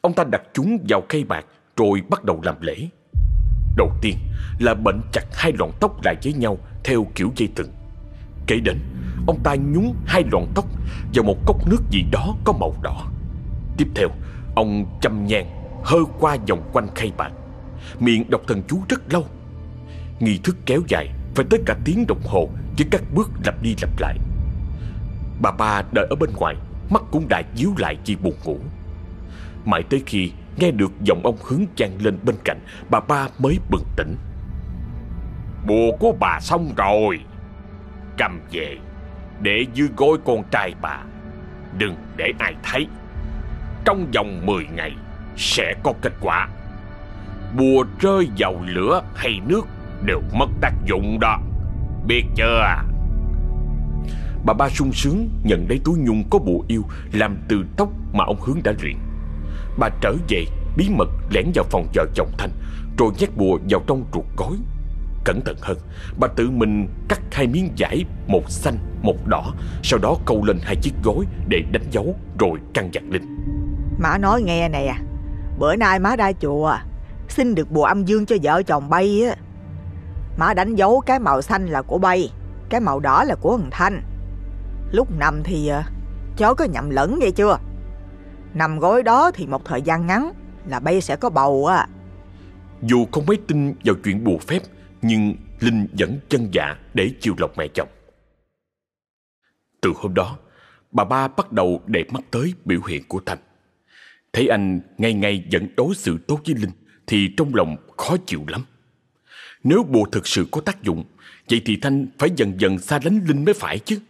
Ông ta đặt chúng vào cây bạc Rồi bắt đầu làm lễ. Đầu tiên là bệnh chặt hai lọn tóc lại với nhau Theo kiểu dây thừng. Kế đến, Ông ta nhúng hai lọn tóc Vào một cốc nước gì đó có màu đỏ. Tiếp theo, Ông châm nhang hơ qua vòng quanh khay bạc. Miệng đọc thần chú rất lâu. Nghi thức kéo dài, Phải tới cả tiếng đồng hồ Với các bước lặp đi lặp lại. Bà ba đợi ở bên ngoài, Mắt cũng đã díu lại vì buồn ngủ. Mãi tới khi nghe được giọng ông hướng chan lên bên cạnh, Bà ba mới bừng tỉnh. Bùa của bà xong rồi. Cầm về, Để dưới gối con trai bà. Đừng để ai thấy. Trong vòng 10 ngày sẽ có kết quả. Bùa rơi vào lửa hay nước Đều mất tác dụng đó. Biết chưa? Bà ba sung sướng nhận lấy túi nhung có bùa yêu Làm từ tóc mà ông Hướng đã luyện Bà trở về bí mật lẻn vào phòng vợ chồng Thanh Rồi nhét bùa vào trong ruột gói. Cẩn thận hơn Bà tự mình cắt hai miếng vải Một xanh, một đỏ Sau đó câu lên hai chiếc gối để đánh dấu Rồi căn dặn Linh Má nói nghe này à? Bữa nay má ra chùa, Xin được bùa âm dương cho vợ chồng bay á. Má đánh dấu cái màu xanh là của bay, Cái màu đỏ là của thằng Thanh. Lúc nằm thì ờ, chó có nhầm lẫn nghe chưa? Nằm gối đó thì một thời gian ngắn Là bay sẽ có bầu á. Dù không mấy tin vào chuyện bùa phép, Nhưng Linh vẫn chân dạ để chiều lọc mẹ chồng. Từ hôm đó, Bà ba bắt đầu để mắt tới biểu hiện của Thanh. Thấy anh ngày ngày vẫn đối xử tốt với Linh Thì trong lòng khó chịu lắm Nếu bùa thực sự có tác dụng Vậy thì Thanh phải dần dần xa lánh Linh mới phải chứ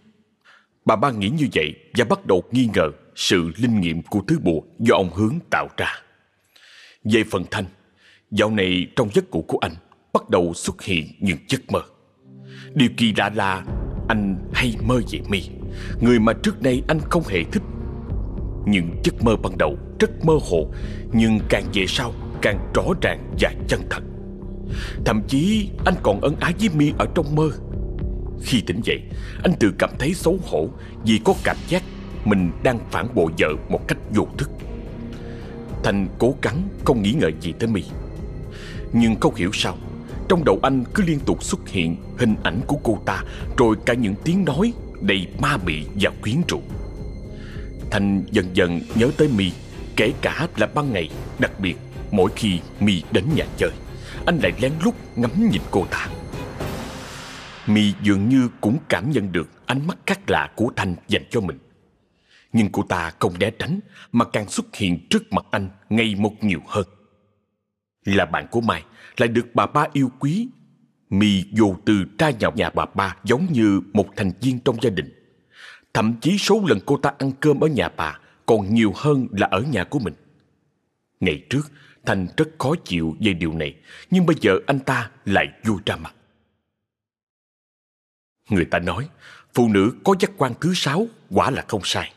Bà ba nghĩ như vậy và bắt đầu nghi ngờ sự linh nghiệm của thứ bùa do ông Hướng tạo ra. Về phần Thanh, dạo này trong giấc ngủ của anh bắt đầu xuất hiện những giấc mơ. Điều kỳ lạ là anh hay mơ về mi, người mà trước đây anh không hề thích. Những giấc mơ ban đầu rất mơ hồ, nhưng càng về sau càng rõ ràng và chân thật. Thậm chí anh còn ân ái với mi ở trong mơ. Khi tỉnh dậy, anh tự cảm thấy xấu hổ vì có cảm giác mình đang phản bội vợ một cách vô thức. Thành cố gắng không nghĩ ngợi gì tới mi. Nhưng không hiểu sao, trong đầu anh cứ liên tục xuất hiện hình ảnh của cô ta rồi cả những tiếng nói đầy ma mị và quyến rũ. Thành dần dần nhớ tới mi, kể cả là ban ngày, đặc biệt mỗi khi mi đến nhà chơi, anh lại lén lút ngắm nhìn cô ta. Mi dường như cũng cảm nhận được ánh mắt khác lạ của Thanh dành cho mình. Nhưng cô ta không né tránh mà càng xuất hiện trước mặt anh ngày một nhiều hơn. Là bạn của Mai, lại được bà ba yêu quý. Mi vô từ tra vào nhà bà ba giống như một thành viên trong gia đình. Thậm chí số lần cô ta ăn cơm ở nhà bà còn nhiều hơn là ở nhà của mình. Ngày trước, Thành rất khó chịu về điều này, nhưng bây giờ anh ta lại vui ra mặt. Người ta nói, phụ nữ có giác quan thứ sáu quả là không sai.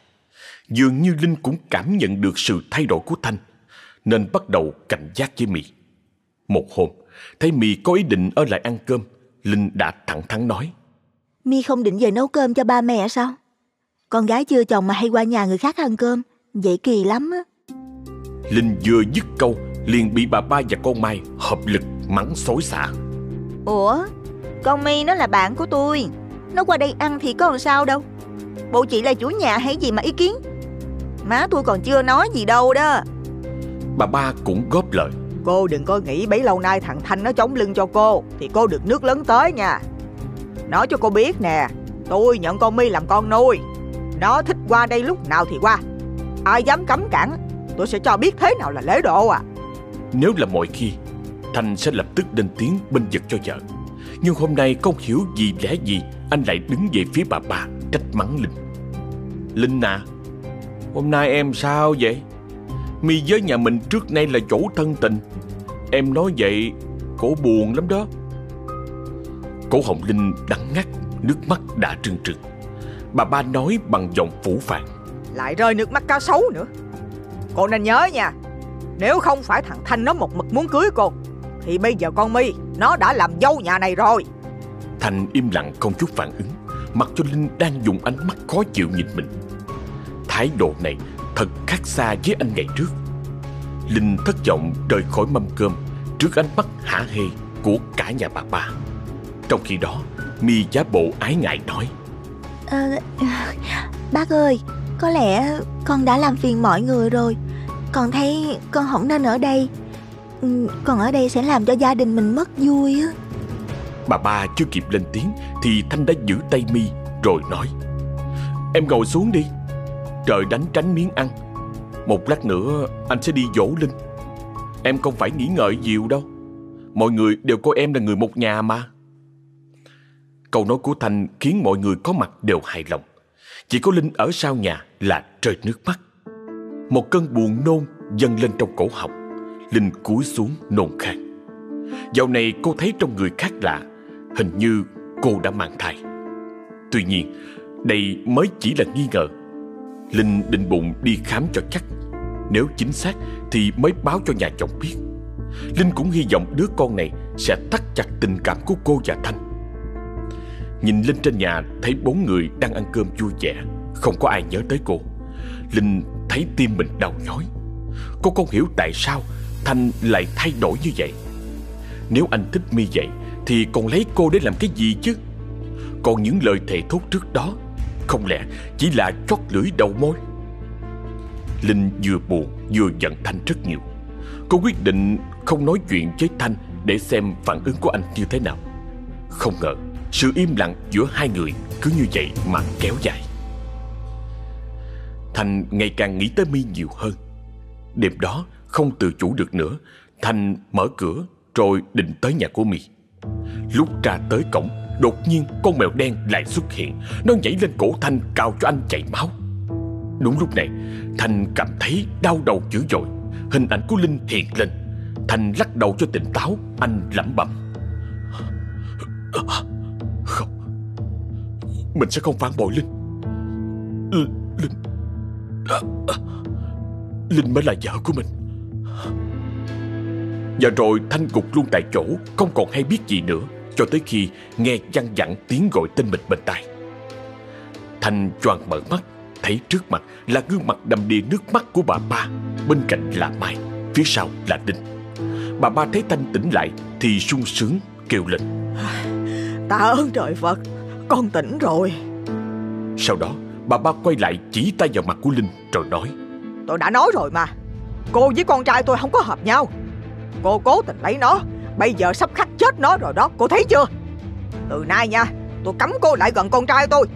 Dường như Linh cũng cảm nhận được sự thay đổi của Thanh, nên bắt đầu cảnh giác với Mì. Một hôm, thấy Mì có ý định ở lại ăn cơm, Linh đã thẳng thắn nói. Mi không định về nấu cơm cho ba mẹ sao? Con gái chưa chồng mà hay qua nhà người khác ăn cơm, vậy kỳ lắm á. Linh vừa dứt câu, liền bị bà ba và con Mai hợp lực mắng xối xả. Ủa, con Mi nó là bạn của tôi. Nó qua đây ăn thì có làm sao đâu. Bộ chị là chủ nhà hay gì mà ý kiến? Má tôi còn chưa nói gì đâu đó. Bà ba cũng góp lời. Cô đừng có nghĩ bấy lâu nay thằng Thanh nó chống lưng cho cô Thì cô được nước lớn tới nha. Nói cho cô biết nè Tôi nhận con mi làm con nuôi nó thích qua đây lúc nào thì qua. Ai dám cấm cản, Tôi sẽ cho biết thế nào là lễ độ à. Nếu là mọi khi Thành sẽ lập tức lên tiếng bên vực cho vợ. Nhưng hôm nay không hiểu gì lẽ gì Anh lại đứng về phía bà ba Trách mắng Linh. Linh à Hôm nay em sao vậy? Mi với nhà mình trước nay là chỗ thân tình. Em nói vậy, Cổ buồn lắm đó. Cổ Hồng Linh đắng ngắt, Nước mắt đã trừng trừng. Bà ba nói bằng giọng phủ phàng. Lại rơi nước mắt cá sấu nữa. Cô nên nhớ nha Nếu không phải thằng Thanh nó một mực muốn cưới cô Thì bây giờ con mi Nó đã làm dâu nhà này rồi. Thành im lặng không chút phản ứng Mặc cho Linh đang dùng ánh mắt khó chịu nhìn mình. Thái độ này thật khác xa với anh ngày trước. Linh thất vọng rời khỏi mâm cơm Trước ánh mắt hả hê của cả nhà bà ba. Trong khi đó mi giá bộ ái ngại nói à, Bác ơi Có lẽ con đã làm phiền mọi người rồi. Con thấy con không nên ở đây. Ừ, Còn ở đây sẽ làm cho gia đình mình mất vui á. Bà ba chưa kịp lên tiếng Thì Thanh đã giữ tay mi Rồi nói Em ngồi xuống đi Trời đánh tránh miếng ăn. Một lát nữa anh sẽ đi dỗ Linh. Em không phải nghĩ ngợi nhiều đâu. Mọi người đều coi em là người một nhà mà. Câu nói của Thanh khiến mọi người có mặt đều hài lòng. Chỉ có Linh ở sau nhà là trời nước mắt. Một cơn buồn nôn dâng lên trong cổ họng. Linh cúi xuống nôn khan. Dạo này cô thấy trong người khác lạ, Hình như cô đã mang thai. Tuy nhiên, Đây mới chỉ là nghi ngờ. Linh định bụng đi khám cho chắc. Nếu chính xác thì mới báo cho nhà chồng biết. Linh cũng hy vọng đứa con này Sẽ thắt chặt tình cảm của cô và Thanh. Nhìn Linh trên nhà, Thấy bốn người đang ăn cơm vui vẻ. Không có ai nhớ tới cô. Linh thấy tim mình đau nhói. Cô không hiểu tại sao Thanh lại thay đổi như vậy. Nếu anh thích mi vậy, Thì còn lấy cô để làm cái gì chứ? Còn những lời thề thốt trước đó, Không lẽ chỉ là chót lưỡi đầu môi? Linh vừa buồn, vừa giận Thanh rất nhiều. Cô quyết định không nói chuyện với Thanh Để xem phản ứng của anh như thế nào. Không ngờ sự im lặng giữa hai người Cứ như vậy mà kéo dài. Thanh ngày càng nghĩ tới mi nhiều hơn. Đêm đó không tự chủ được nữa Thanh mở cửa Rồi định tới nhà của mi. Lúc ra tới cổng, Đột nhiên con mèo đen lại xuất hiện. Nó nhảy lên cổ Thanh cào cho anh chảy máu. Đúng lúc này Thanh cảm thấy đau đầu dữ dội. Hình ảnh của Linh hiện lên. Thanh lắc đầu cho tỉnh táo, Anh lẩm bẩm. Mình sẽ không phản bội Linh. Linh. À, à. Linh mới là vợ của mình. Và rồi Thanh gục luôn tại chỗ, Không còn hay biết gì nữa, Cho tới khi nghe văng vẳng tiếng gọi tên mình bên tai. Thanh choàng mở mắt, Thấy trước mặt là gương mặt đầm đìa nước mắt của bà ba, Bên cạnh là Mai, Phía sau là Linh Bà ba thấy Thanh tỉnh lại Thì sung sướng kêu lên. À, tạ ơn trời Phật. Con tỉnh rồi. Sau đó bà ba quay lại chỉ tay vào mặt của Linh Rồi nói. Tôi đã nói rồi mà. Cô với con trai tôi không có hợp nhau. Cô cố tình lấy nó. Bây giờ sắp khắc chết nó rồi đó. Cô thấy chưa? Từ nay nha Tôi cấm cô lại gần con trai tôi.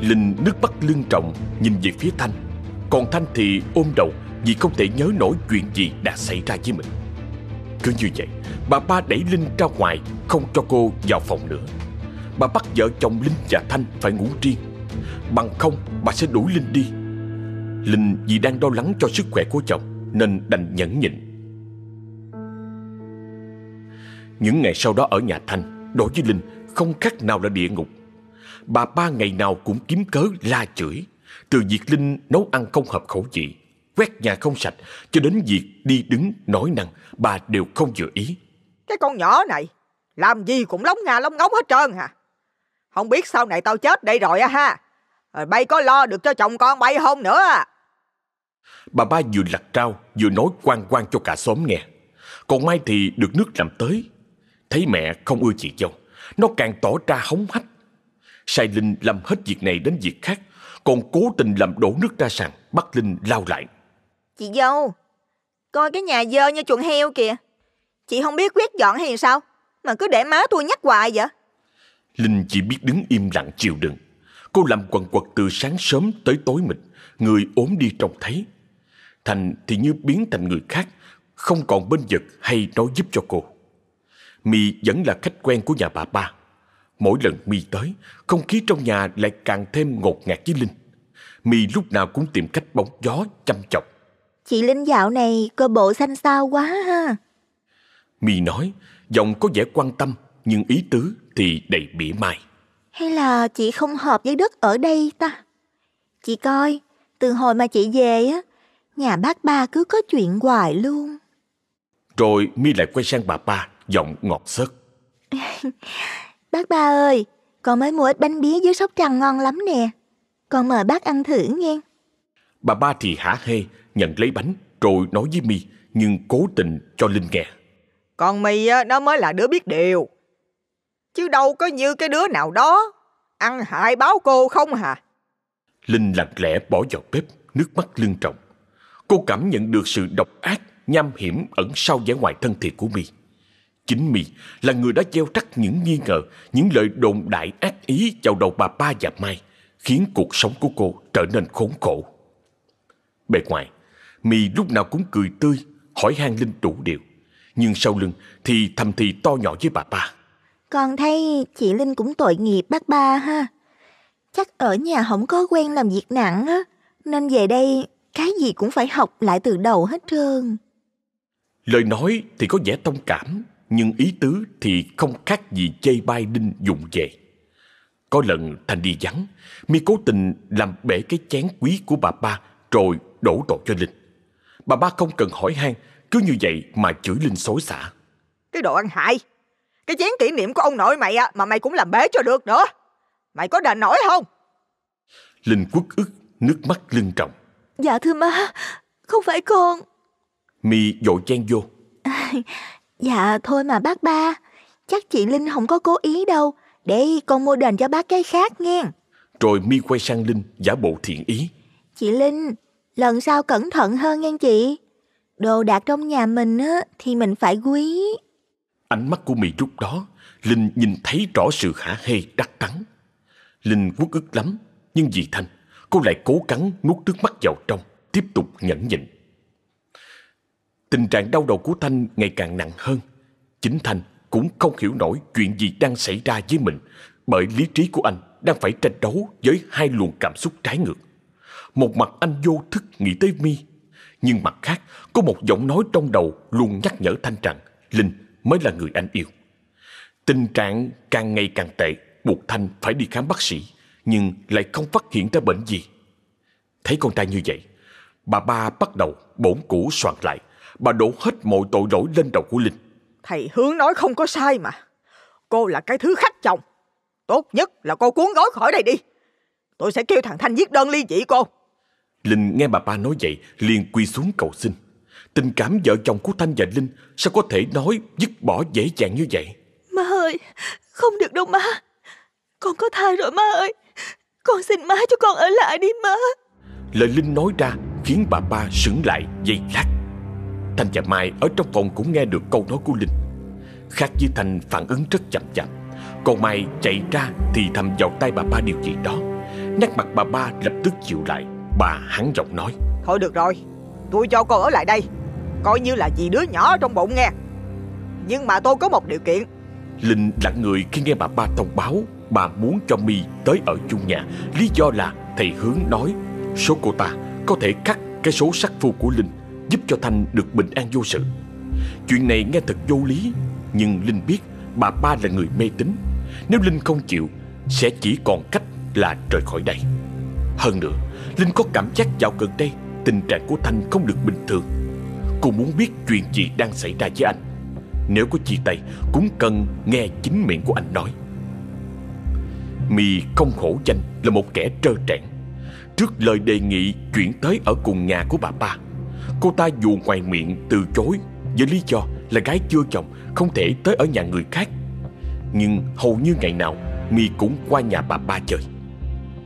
Linh nước mắt lưng trọng Nhìn về phía Thanh. Còn Thanh thì ôm đầu Vì không thể nhớ nổi chuyện gì đã xảy ra với mình. Cứ như vậy Bà ba đẩy Linh ra ngoài Không cho cô vào phòng nữa Bà bắt vợ chồng Linh và Thanh phải ngủ riêng. Bằng không, bà sẽ đuổi Linh đi. Linh vì đang lo lắng cho sức khỏe của chồng Nên đành nhẫn nhịn. Những ngày sau đó ở nhà Thanh, Đối với Linh không khác nào là địa ngục. Bà ba ngày nào cũng kiếm cớ la chửi. Từ việc Linh nấu ăn không hợp khẩu vị, Quét nhà không sạch, Cho đến việc đi đứng nói năng, Bà đều không vừa ý. Cái con nhỏ này, Làm gì cũng lóng ngà lóng ngóng hết trơn hả? Không biết sau này tao chết đây rồi á ha Rồi bay có lo được cho chồng con bay không nữa à Bà ba vừa lặt rau Vừa nói quan quan cho cả xóm nghe Còn Mai thì được nước làm tới Thấy mẹ không ưa chị dâu Nó càng tỏ ra hống hách Sai Linh làm hết việc này đến việc khác, còn cố tình làm đổ nước ra sàn, bắt Linh lao lại. Chị dâu, coi cái nhà dơ như chuồng heo kìa. Chị không biết quét dọn hay sao, mà cứ để má tôi nhắc hoài vậy. Linh chỉ biết đứng im lặng chịu đựng. Cô làm quần quật từ sáng sớm tới tối mịt, người ốm đi trông thấy. Thành thì như biến thành người khác, không còn bên vực hay nói giúp cho cô. My vẫn là khách quen của nhà bà ba. Mỗi lần My tới, không khí trong nhà lại càng thêm ngột ngạt với Linh. My lúc nào cũng tìm cách bóng gió chăm chọc. Chị Linh dạo này cơ bộ xanh xao quá ha. My nói, giọng có vẻ quan tâm, nhưng ý tứ thì đầy bỉa mai. Hay là chị không hợp với đất ở đây ta? Chị coi, từ hồi mà chị về á, nhà bác ba cứ có chuyện hoài luôn. Rồi My lại quay sang bà ba, giọng ngọt xớt. bác ba ơi, con mới mua ít bánh bía dưới sóc trăng ngon lắm nè. Con mời bác ăn thử nghe. Bà ba thì hả hê, nhận lấy bánh, rồi nói với My, nhưng cố tình cho Linh nghe. Còn mì nó mới là đứa biết điều. Chứ đâu có như cái đứa nào đó. Ăn hại báo cô không hả? Linh lặng lẽ bỏ vào bếp, nước mắt lưng trọng. Cô cảm nhận được sự độc ác, nham hiểm ẩn sau vẻ ngoài thân thiện của My. Chính My là người đã gieo rắc những nghi ngờ, những lời đồn đại ác ý vào đầu bà ba và Mai, khiến cuộc sống của cô trở nên khốn khổ. Bề ngoài, My lúc nào cũng cười tươi, hỏi han Linh đủ điều. Nhưng sau lưng thì thầm thì to nhỏ với bà ba. Con thấy chị Linh cũng tội nghiệp bác ba ha. Chắc ở nhà không có quen làm việc nặng á, nên về đây cái gì cũng phải học lại từ đầu hết trơn. Lời nói thì có vẻ thông cảm, nhưng ý tứ thì không khác gì chây bai đinh dụng về. Có lần Thành đi vắng, mi cố tình làm bể cái chén quý của bà ba rồi đổ tội cho Linh. Bà ba không cần hỏi han, cứ như vậy mà chửi Linh xối xả. Cái đồ ăn hại! Cái chén kỷ niệm của ông nội mày á mà mày cũng làm bể cho được nữa. Mày có đền nổi không? Linh quất ức, nước mắt lưng trọng. Dạ thưa má, không phải con. Mi dội chen vô. dạ thôi mà bác ba, chắc chị Linh không có cố ý đâu. Để con mua đền cho bác cái khác nghe. Rồi Mi quay sang Linh giả bộ thiện ý. Chị Linh, lần sau cẩn thận hơn nha chị. Đồ đạc trong nhà mình á thì mình phải quý. Ánh mắt của Mì lúc đó, Linh nhìn thấy rõ sự khả hê đắc đắng. Linh quất ức lắm, nhưng vì Thanh, cô lại cố gắng nuốt nước mắt vào trong, tiếp tục nhẫn nhịn. Tình trạng đau đầu của Thanh ngày càng nặng hơn. Chính Thanh cũng không hiểu nổi chuyện gì đang xảy ra với mình, bởi lý trí của anh đang phải tranh đấu với hai luồng cảm xúc trái ngược. Một mặt anh vô thức nghĩ tới mi, nhưng mặt khác có một giọng nói trong đầu luôn nhắc nhở Thanh rằng Linh mới là người anh yêu. Tình trạng càng ngày càng tệ, buộc Thanh phải đi khám bác sĩ, nhưng lại không phát hiện ra bệnh gì. Thấy con trai như vậy, bà ba bắt đầu bổn củ soạn lại. Bà đổ hết mọi tội lỗi lên đầu của Linh. Thầy Hướng nói không có sai mà. Cô là cái thứ khắc chồng. Tốt nhất là cô cuốn gói khỏi đây đi. Tôi sẽ kêu thằng Thanh viết đơn ly dị cô. Linh nghe bà ba nói vậy liền quy xuống cầu xin. Tình cảm vợ chồng của Thanh và Linh sao có thể nói dứt bỏ dễ dàng như vậy? Má ơi, không được đâu má. Con có thai rồi má ơi. Con xin má cho con ở lại đi má. Lời Linh nói ra khiến bà ba sững lại dây lát. Thanh và Mai ở trong phòng cũng nghe được câu nói của Linh. Khác với Thanh phản ứng rất chậm chậm. Còn Mai chạy ra thì thầm vào tay bà ba điều gì đó. Nét mặt bà ba lập tức chịu lại. Bà hắn giọng nói. Thôi được rồi, tôi cho cô ở lại đây. Coi như là vì đứa nhỏ trong bụng nghe. Nhưng mà tôi có một điều kiện. Linh lặng người khi nghe bà ba thông báo bà muốn cho mi tới ở chung nhà. Lý do là thầy Hướng nói số cô ta có thể cắt cái số sắc phu của Linh giúp cho Thanh được bình an vô sự. Chuyện này nghe thật vô lý, nhưng Linh biết bà ba là người mê tín. Nếu Linh không chịu, sẽ chỉ còn cách là rời khỏi đây. Hơn nữa, Linh có cảm giác dạo gần đây tình trạng của Thanh không được bình thường. Cô muốn biết chuyện gì đang xảy ra với anh. Nếu có chia tay, cũng cần nghe chính miệng của anh nói. My không hổ danh là một kẻ trơ trẽn. Trước lời đề nghị chuyển tới ở cùng nhà của bà ba, cô ta dù ngoài miệng từ chối với lý do là gái chưa chồng không thể tới ở nhà người khác. Nhưng hầu như ngày nào My cũng qua nhà bà ba chơi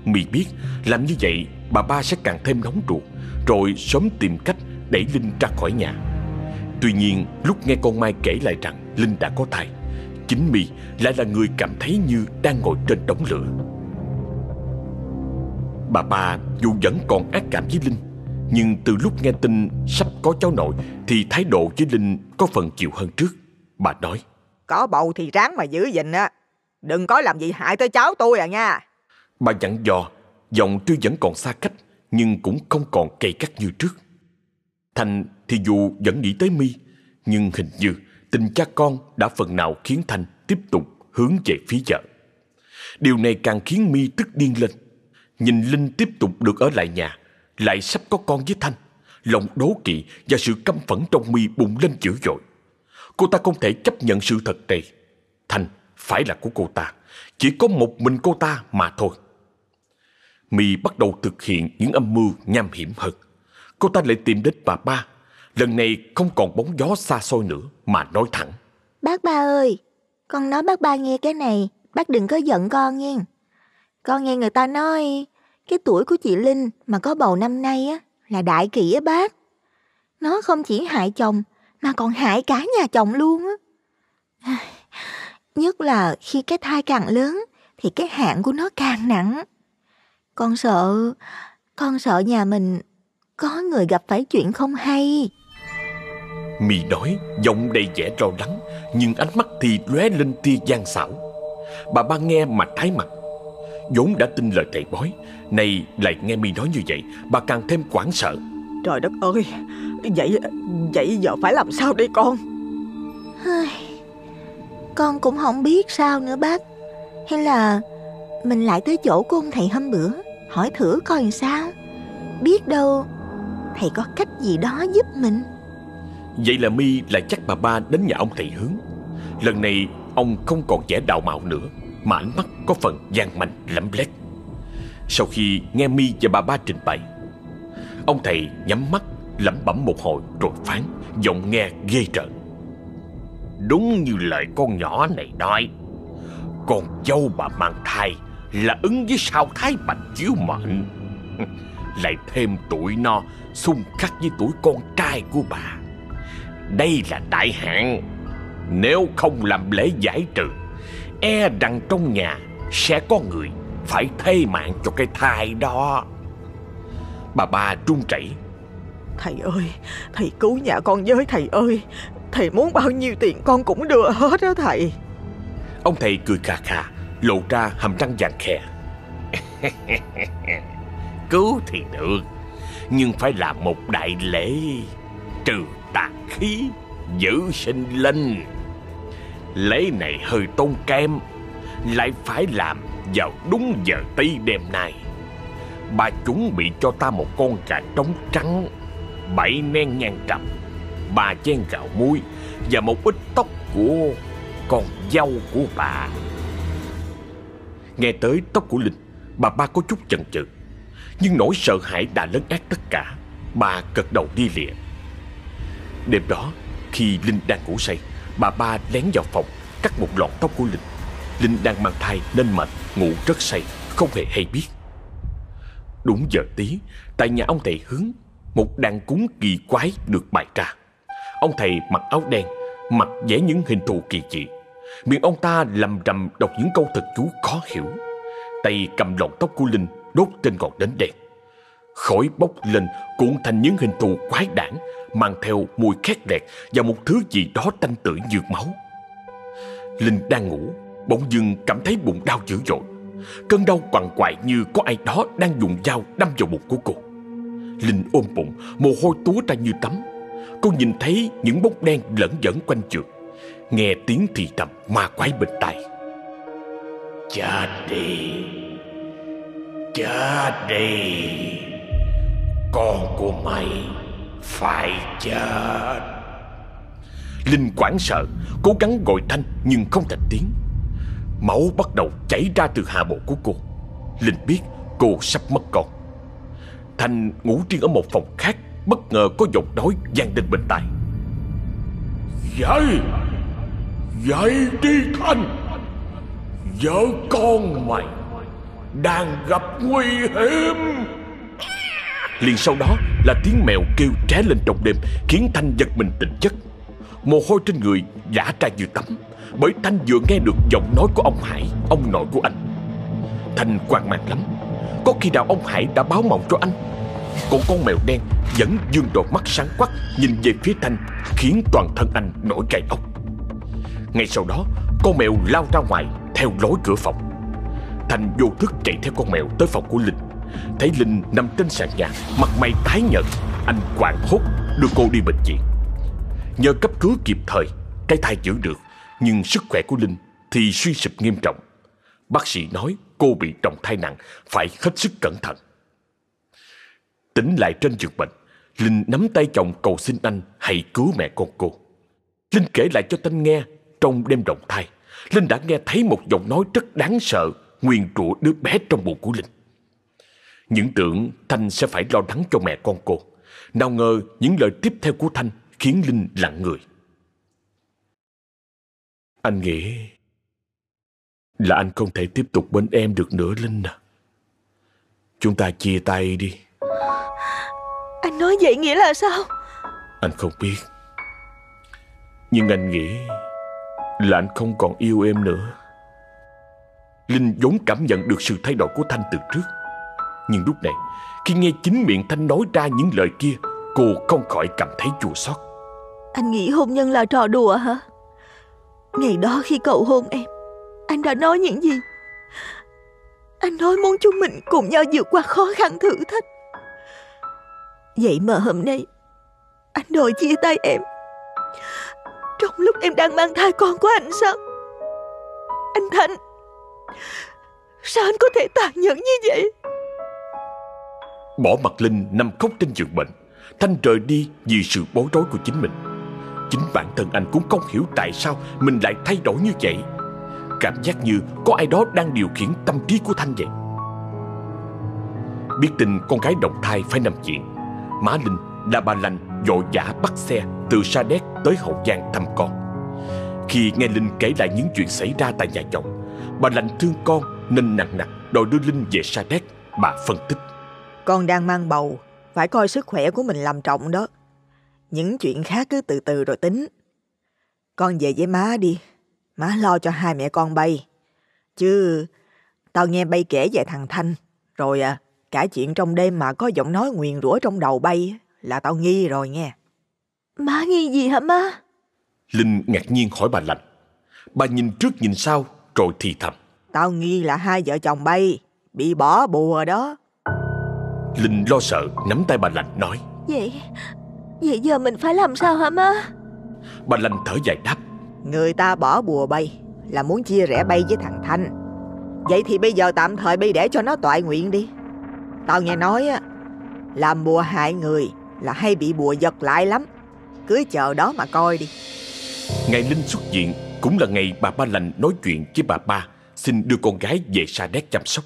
My biết làm như vậy bà ba sẽ càng thêm nóng ruột Rồi sớm tìm cách đẩy Linh ra khỏi nhà. Tuy nhiên lúc nghe con Mai kể lại rằng Linh đã có thai Chính My lại là người cảm thấy như đang ngồi trên đống lửa. Bà ba dù vẫn còn ác cảm với Linh Nhưng từ lúc nghe tin sắp có cháu nội Thì thái độ với Linh có phần chịu hơn trước. Bà nói Có bầu thì ráng mà giữ gìn á. Đừng có làm gì hại tới cháu tôi à nha. Bà dặn dò Giọng tuy vẫn còn xa cách Nhưng cũng không còn cay cắt như trước Thành thì dù vẫn nghĩ tới mi, Nhưng hình như tình cha con đã phần nào khiến Thành tiếp tục hướng về phía vợ. Điều này càng khiến mi tức điên lên. Nhìn Linh tiếp tục được ở lại nhà, Lại sắp có con với Thanh Lòng đố kỵ và sự căm phẫn trong mi bùng lên dữ dội. Cô ta không thể chấp nhận sự thật này. Thanh phải là của cô ta, Chỉ có một mình cô ta mà thôi. Mi bắt đầu thực hiện những âm mưu nham hiểm hơn. Cô ta lại tìm đến bà ba. Lần này không còn bóng gió xa xôi nữa Mà nói thẳng. Bác ba ơi, Con nói bác ba nghe cái này, Bác đừng có giận con nghe Con nghe người ta nói, Cái tuổi của chị Linh mà có bầu năm nay á, Là đại kỷ á bác. Nó không chỉ hại chồng, Mà còn hại cả nhà chồng luôn á. Nhất là khi cái thai càng lớn, Thì cái hạn của nó càng nặng. Con sợ Con sợ nhà mình có người gặp phải chuyện không hay. Mì nói giọng đầy vẻ lo lắng Nhưng ánh mắt thì lóe lên tia gian xảo. Bà ba nghe mặt thái mặt. Vốn đã tin lời thầy bói Này lại nghe mi nói như vậy Bà càng thêm hoảng sợ. Trời đất ơi Vậy vậy giờ phải làm sao đây con? Con cũng không biết sao nữa bác. Hay là Mình lại tới chỗ của ông thầy hôm bữa Hỏi thử coi sao. Biết đâu Thầy có cách gì đó giúp mình? Vậy là mi lại chắc bà ba đến nhà ông thầy hướng. Lần này, ông không còn vẻ đạo mạo nữa, Mà ánh mắt có phần gian manh lẫm lét. Sau khi nghe mi và bà ba trình bày, Ông thầy nhắm mắt, lẩm bẩm một hồi rồi phán, Giọng nghe ghê rợn. Đúng như lời con nhỏ này nói, Con dâu bà mang thai Là ứng với sao thái bạch chiếu mệnh. Lại thêm tuổi no xung khắc với tuổi con trai của bà. Đây là đại hạn. Nếu không làm lễ giải trừ E rằng trong nhà Sẽ có người phải thay mạng cho cái thai đó. Bà ba trung chảy Thầy ơi Thầy cứu nhà con với thầy ơi. Thầy muốn bao nhiêu tiền con cũng đưa hết đó thầy. Ông thầy cười khà khà Lộ ra hàm răng vàng khè Cứu thì được, Nhưng phải làm một đại lễ Trừ tà khí Giữ sinh linh. Lễ này hơi tôn kem Lại phải làm vào đúng giờ tí đêm nay. Bà chuẩn bị cho ta một con gà trống trắng, Bảy nén nhang trầm bà chen gạo muối Và một ít tóc của con dâu của bà. Nghe tới tóc của Linh, Bà ba có chút chần chừ. Nhưng nỗi sợ hãi đã lấn át tất cả. Bà gật đầu đi lịa Đêm đó, khi Linh đang ngủ say, Bà ba lén vào phòng, Cắt một lọn tóc của Linh. Linh đang mang thai nên mệt, Ngủ rất say, Không hề hay biết. Đúng giờ tí, Tại nhà ông thầy hướng, Một đàn cúng kỳ quái được bày ra. Ông thầy mặc áo đen Mặt vẽ những hình thù kỳ dị. Miệng ông ta lầm rầm đọc những câu thật chú khó hiểu. Tay cầm lọn tóc của Linh Đốt trên ngọn đến đèn Khói bốc lên cuộn thành những hình thù quái đản mang theo mùi khét lẹt và một thứ gì đó tanh tưởi như máu. Linh đang ngủ, bỗng dưng cảm thấy bụng đau dữ dội. Cơn đau quằn quại như có ai đó đang dùng dao đâm vào bụng của cô. Linh ôm bụng, mồ hôi túa ra như tắm. Cô nhìn thấy những bóng đen lẫn dẫn quanh trường. Nghe tiếng thì thầm ma quái bên tai. Cha đi, chết đi, con của mày phải chết. Linh quảng sợ Cố gắng gọi thanh nhưng không thành tiếng. Máu bắt đầu chảy ra từ hạ bộ của cô. Linh biết cô sắp mất con. Thanh ngủ riêng ở một phòng khác Bất ngờ có giọng nói vang lên bên tai. Dậy! Dậy đi Thanh! Vợ con mày! Đang gặp nguy hiểm. Liền sau đó là tiếng mèo kêu tré lên trong đêm, Khiến Thanh giật mình tỉnh giấc. Mồ hôi trên người giả ra như tắm, Bởi Thanh vừa nghe được giọng nói của ông Hải, Ông nội của anh. Thanh quan mang lắm, Có khi nào ông Hải đã báo mộng cho anh? Còn con mèo đen vẫn dương đôi mắt sáng quắc Nhìn về phía Thanh, Khiến toàn thân anh nổi gai ốc. Ngay sau đó, Con mèo lao ra ngoài Theo lối cửa phòng thành vô thức chạy theo con mèo tới phòng của Linh. Thấy Linh nằm trên sàn nhà, Mặt mày tái nhợt, Anh quảng hốt, đưa cô đi bệnh viện. Nhờ cấp cứu kịp thời, Cái thai giữ được, Nhưng sức khỏe của Linh thì suy sụp nghiêm trọng. Bác sĩ nói cô bị trọng thai nặng, Phải hết sức cẩn thận. Tỉnh lại trên giường bệnh, Linh nắm tay chồng cầu xin anh Hãy cứu mẹ con cô. Linh kể lại cho Thanh nghe Trong đêm động thai. Linh đã nghe thấy một giọng nói rất đáng sợ. Nguyền rủa đứa bé trong bụng của Linh. Những tưởng Thanh sẽ phải lo lắng cho mẹ con cô. Nào ngờ những lời tiếp theo của Thanh Khiến Linh lặng người. Anh nghĩ Là anh không thể tiếp tục bên em được nữa Linh à. Chúng ta chia tay đi. Anh nói vậy nghĩa là sao? Anh không biết. Nhưng anh nghĩ Là anh không còn yêu em nữa Linh vốn cảm nhận được sự thay đổi của Thanh từ trước. Nhưng lúc này, Khi nghe chính miệng Thanh nói ra những lời kia, Cô không khỏi cảm thấy chua xót. Anh nghĩ hôn nhân là trò đùa hả? Ngày đó khi cậu hôn em, Anh đã nói những gì? Anh nói muốn chúng mình cùng nhau vượt qua khó khăn thử thách. Vậy mà hôm nay, Anh đòi chia tay em. Trong lúc em đang mang thai con của anh sao? Anh Thanh Sao anh có thể tàn nhẫn như vậy? Bỏ mặt Linh nằm khóc trên giường bệnh. Thanh rời đi vì sự bối rối của chính mình. Chính bản thân anh cũng không hiểu tại sao Mình lại thay đổi như vậy. Cảm giác như có ai đó đang điều khiển tâm trí của Thanh vậy. Biết tin con gái động thai phải nằm viện, Má Linh là bà lành vội vã bắt xe từ Sa Đéc tới Hậu Giang thăm con. Khi nghe Linh kể lại những chuyện xảy ra tại nhà chồng Bà lành thương con nên nặng nặc đòi đưa Linh về Sa Đéc Bà phân tích. Con đang mang bầu Phải coi sức khỏe của mình làm trọng đó. Những chuyện khác cứ từ từ rồi tính. Con về với má đi. Má lo cho hai mẹ con bay. Chứ Tao nghe bay kể về thằng Thanh. Rồi à Cả chuyện trong đêm mà có giọng nói nguyền rủa trong đầu bay Là tao nghi rồi nghe. Má nghi gì hả má? Linh ngạc nhiên hỏi bà lành Bà nhìn trước nhìn sau rồi thì thầm. Tao nghi là hai vợ chồng bay Bị bỏ bùa đó. Linh lo sợ nắm tay bà lành nói. Vậy Vậy giờ mình phải làm sao hả má? Bà lành thở dài đáp. Người ta bỏ bùa bay Là muốn chia rẽ bay với thằng Thanh. Vậy thì bây giờ tạm thời bay để cho nó toại nguyện đi. Tao nghe nói á Làm bùa hại người Là hay bị bùa giật lại lắm. Cứ chờ đó mà coi đi. Ngày Linh xuất viện cũng là ngày bà ba lành nói chuyện với bà ba, Xin đưa con gái về Sa Đéc chăm sóc.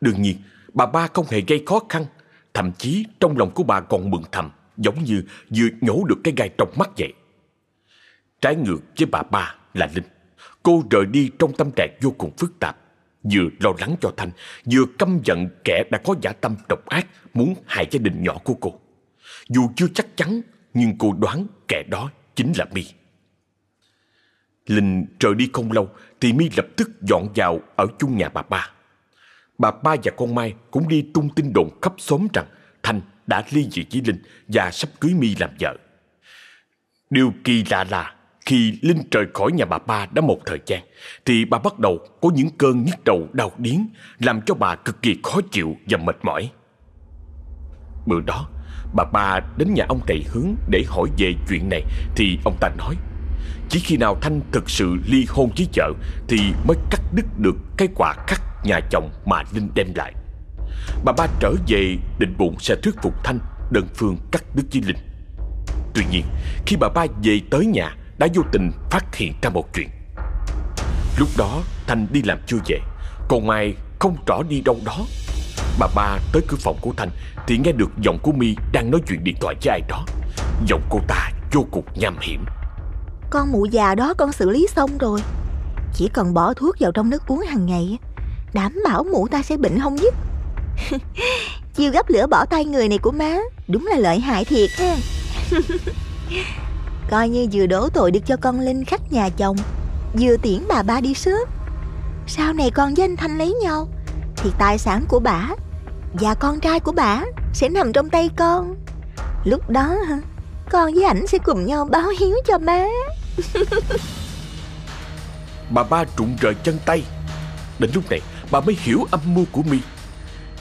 Đương nhiên, bà ba không hề gây khó khăn, Thậm chí trong lòng của bà còn mừng thầm, Giống như vừa nhổ được cái gai trong mắt vậy. Trái ngược với bà ba là Linh, Cô rời đi trong tâm trạng vô cùng phức tạp, Vừa lo lắng cho Thanh, Vừa căm giận kẻ đã có giả tâm độc ác Muốn hại gia đình nhỏ của cô. Dù chưa chắc chắn, Nhưng cô đoán kẻ đó chính là My. Linh rời đi không lâu Thì mi lập tức dọn vào Ở chung nhà bà ba Bà ba và con Mai cũng đi tung tin đồn khắp xóm rằng Thanh đã ly dị với Linh Và sắp cưới mi làm vợ Điều kỳ lạ là khi Linh rời khỏi nhà bà ba đã một thời gian, thì bà bắt đầu có những cơn nhức đầu đau điếng, làm cho bà cực kỳ khó chịu và mệt mỏi. Bữa đó, bà ba đến nhà ông thầy hướng để hỏi về chuyện này, thì ông ta nói, chỉ khi nào Thanh thực sự ly hôn với vợ thì mới cắt đứt được cái quả khắc nhà chồng mà Linh đem lại. Bà ba trở về định bụng sẽ thuyết phục Thanh đơn phương cắt đứt với Linh. Tuy nhiên, khi bà ba về tới nhà đã vô tình phát hiện ra một chuyện. Lúc đó Thanh đi làm chưa về, còn Mai không rõ đi đâu đó. Bà ba tới cửa phòng của Thanh thì nghe được giọng của My đang nói chuyện điện thoại với ai đó. Giọng cô ta vô cùng nham hiểm. Con mụ già đó con xử lý xong rồi. Chỉ cần bỏ thuốc vào trong nước uống hàng ngày Đảm bảo mụ ta sẽ bệnh không dứt. Chiêu gấp lửa bỏ tay người này của má, Đúng là lợi hại thiệt ha. Coi như vừa đổ tội được cho con Linh khách nhà chồng, Vừa tiễn bà ba đi sớm. Sau này con với anh Thanh lấy nhau, Thì tài sản của bà Và con trai của bà Sẽ nằm trong tay con. Lúc đó con với ảnh sẽ cùng nhau báo hiếu cho má. Bà ba trụng rời chân tay. Đến lúc này, bà mới hiểu âm mưu của mi.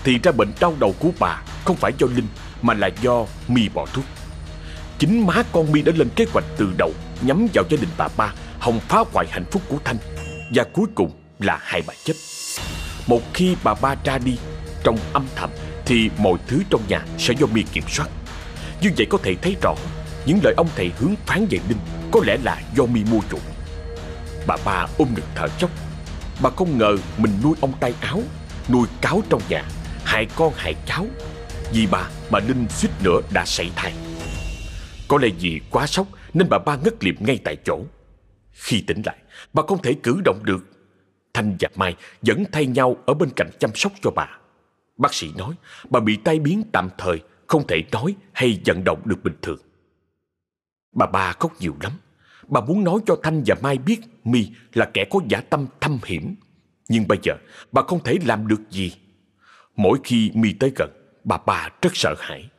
Thì ra bệnh đau đầu của bà Không phải do Linh, Mà là do mi bỏ thuốc. Chính má con mi đã lên kế hoạch từ đầu Nhắm vào gia đình bà ba, Hòng phá hoại hạnh phúc của Thanh. Và cuối cùng là hai bà chết. Một khi bà ba ra đi, Trong âm thầm Thì mọi thứ trong nhà sẽ do mi kiểm soát. Như vậy có thể thấy rõ những lời ông thầy hướng phán về Linh Có lẽ là do mi mua chuộng Bà ba ôm ngực thở chốc Bà không ngờ mình nuôi ông tay áo, Nuôi cáo trong nhà, Hại con hại cháu. Vì bà mà Linh suýt nữa đã xảy thai. Có lẽ vì quá sốc Nên bà ba ngất liệm ngay tại chỗ. Khi tỉnh lại, Bà không thể cử động được. Thanh và Mai vẫn thay nhau Ở bên cạnh chăm sóc cho bà. Bác sĩ nói bà bị tai biến tạm thời, Không thể nói hay vận động được bình thường. Bà ba khóc nhiều lắm Bà muốn nói cho Thanh và Mai biết my là kẻ có giả tâm thâm hiểm. Nhưng bây giờ bà không thể làm được gì. Mỗi khi my tới gần, bà bà rất sợ hãi.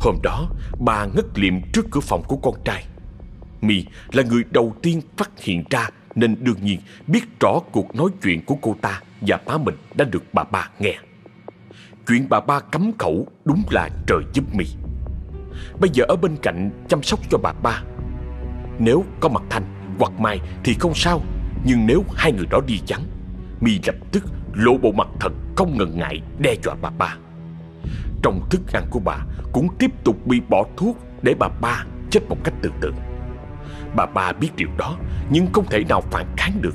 Hôm đó, bà ngất liệm trước cửa phòng của con trai. my là người đầu tiên phát hiện ra nên đương nhiên biết rõ cuộc nói chuyện của cô ta và má mình đã được bà ba nghe. Chuyện bà ba cấm khẩu đúng là trời giúp mình. Bây giờ ở bên cạnh chăm sóc cho bà ba. Nếu có mặt Thanh hoặc Mai thì không sao, Nhưng nếu hai người đó đi vắng, Mi lập tức lộ bộ mặt thật không ngần ngại đe dọa bà ba. Trong thức ăn của bà cũng tiếp tục bị bỏ thuốc để bà ba chết một cách tự tử. Bà ba biết điều đó, nhưng không thể nào phản kháng được.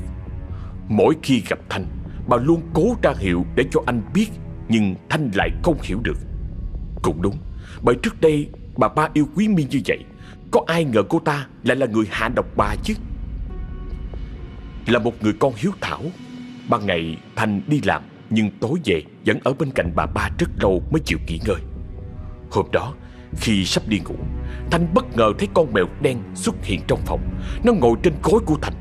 Mỗi khi gặp Thanh, Bà luôn cố ra hiệu để cho anh biết, Nhưng Thanh lại không hiểu được. Cũng đúng, Bởi trước đây bà ba yêu quý Mi như vậy, có ai ngờ cô ta lại là người hạ độc bà chứ? Là một người con hiếu thảo, Ban ngày Thành đi làm, Nhưng tối về vẫn ở bên cạnh bà ba rất lâu mới chịu nghỉ ngơi. Hôm đó, khi sắp đi ngủ, Thanh bất ngờ thấy con mèo đen xuất hiện trong phòng. Nó ngồi trên gối của Thành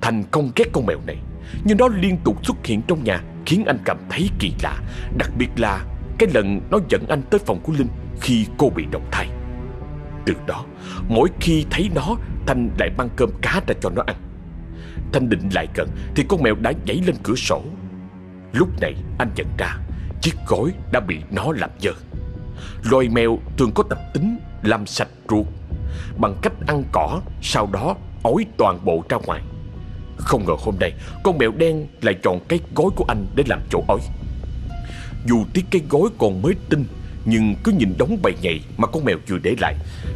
Thành không ghét con mèo này, Nhưng nó liên tục xuất hiện trong nhà, Khiến anh cảm thấy kỳ lạ. Đặc biệt là cái lần nó dẫn anh tới phòng của Linh. Khi cô bị động thai từ đó, Mỗi khi thấy nó, Thanh lại mang cơm cá ra cho nó ăn. Thanh định lại gần Thì con mèo đã nhảy lên cửa sổ. Lúc này, anh nhận ra Chiếc gối đã bị nó làm dơ. Loài mèo thường có tập tính Làm sạch ruột, Bằng cách ăn cỏ, Sau đó ói toàn bộ ra ngoài. Không ngờ hôm nay, Con mèo đen lại chọn cái gối của anh Để làm chỗ ói. Dù tiếc cái gối còn mới tinh nhưng cứ nhìn đống bầy nhầy mà con mèo vừa để lại,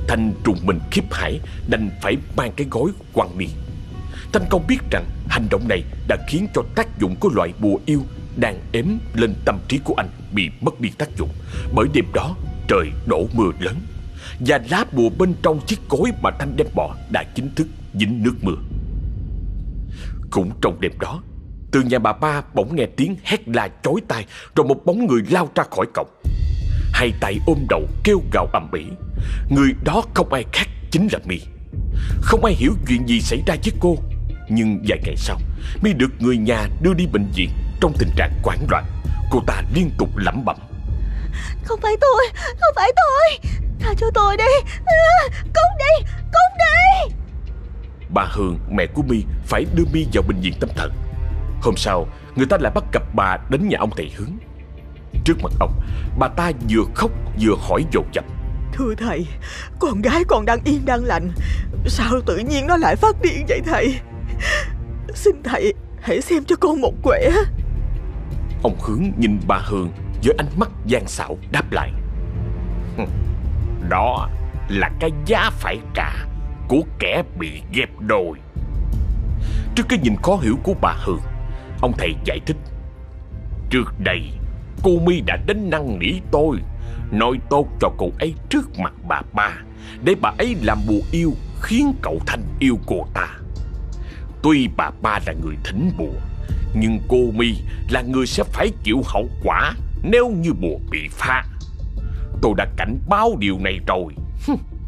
Thanh trùng mình khiếp hải Đành phải mang cái gói quăng đi. Thanh không biết rằng hành động này đã khiến cho tác dụng của loại bùa yêu đang ếm lên tâm trí của anh bị mất đi tác dụng. Bởi đêm đó, trời đổ mưa lớn, Và lá bùa bên trong chiếc gối mà Thanh đem bỏ đã chính thức dính nước mưa. Cũng trong đêm đó, Từ nhà bà ba bỗng nghe tiếng hét la chói tai, Rồi một bóng người lao ra khỏi cổng. Hai tay ôm đầu kêu gào ầm ĩ. Người đó không ai khác chính là My. Không ai hiểu chuyện gì xảy ra với cô. Nhưng vài ngày sau My được người nhà đưa đi bệnh viện Trong tình trạng hoảng loạn. Cô ta liên tục lẩm bẩm. Không phải tôi, không phải tôi. Tha cho tôi đi. À, Cút đi, cút đi. Bà Hường, mẹ của My Phải đưa My vào bệnh viện tâm thần. Hôm sau, người ta lại bắt gặp bà đến nhà ông thầy hướng Trước mặt ông. Bà ta vừa khóc vừa hỏi dồn dập. Thưa thầy Con gái con đang yên đang lành. Sao tự nhiên nó lại phát điên vậy thầy? Xin thầy Hãy xem cho con một quẻ. Ông Hướng nhìn bà Hường Với ánh mắt gian xạo đáp lại. Đó là cái giá phải trả Của kẻ bị ghép đôi. Trước cái nhìn khó hiểu của bà Hường Ông thầy giải thích. Trước đây Cô mi đã đến năn nỉ tôi, Nói tốt cho cậu ấy trước mặt bà ba, Để bà ấy làm bùa yêu, Khiến cậu Thanh yêu cô ta. Tuy bà ba là người thỉnh bùa, Nhưng cô mi là người sẽ phải chịu hậu quả Nếu như bùa bị phá. Tôi đã cảnh báo điều này rồi.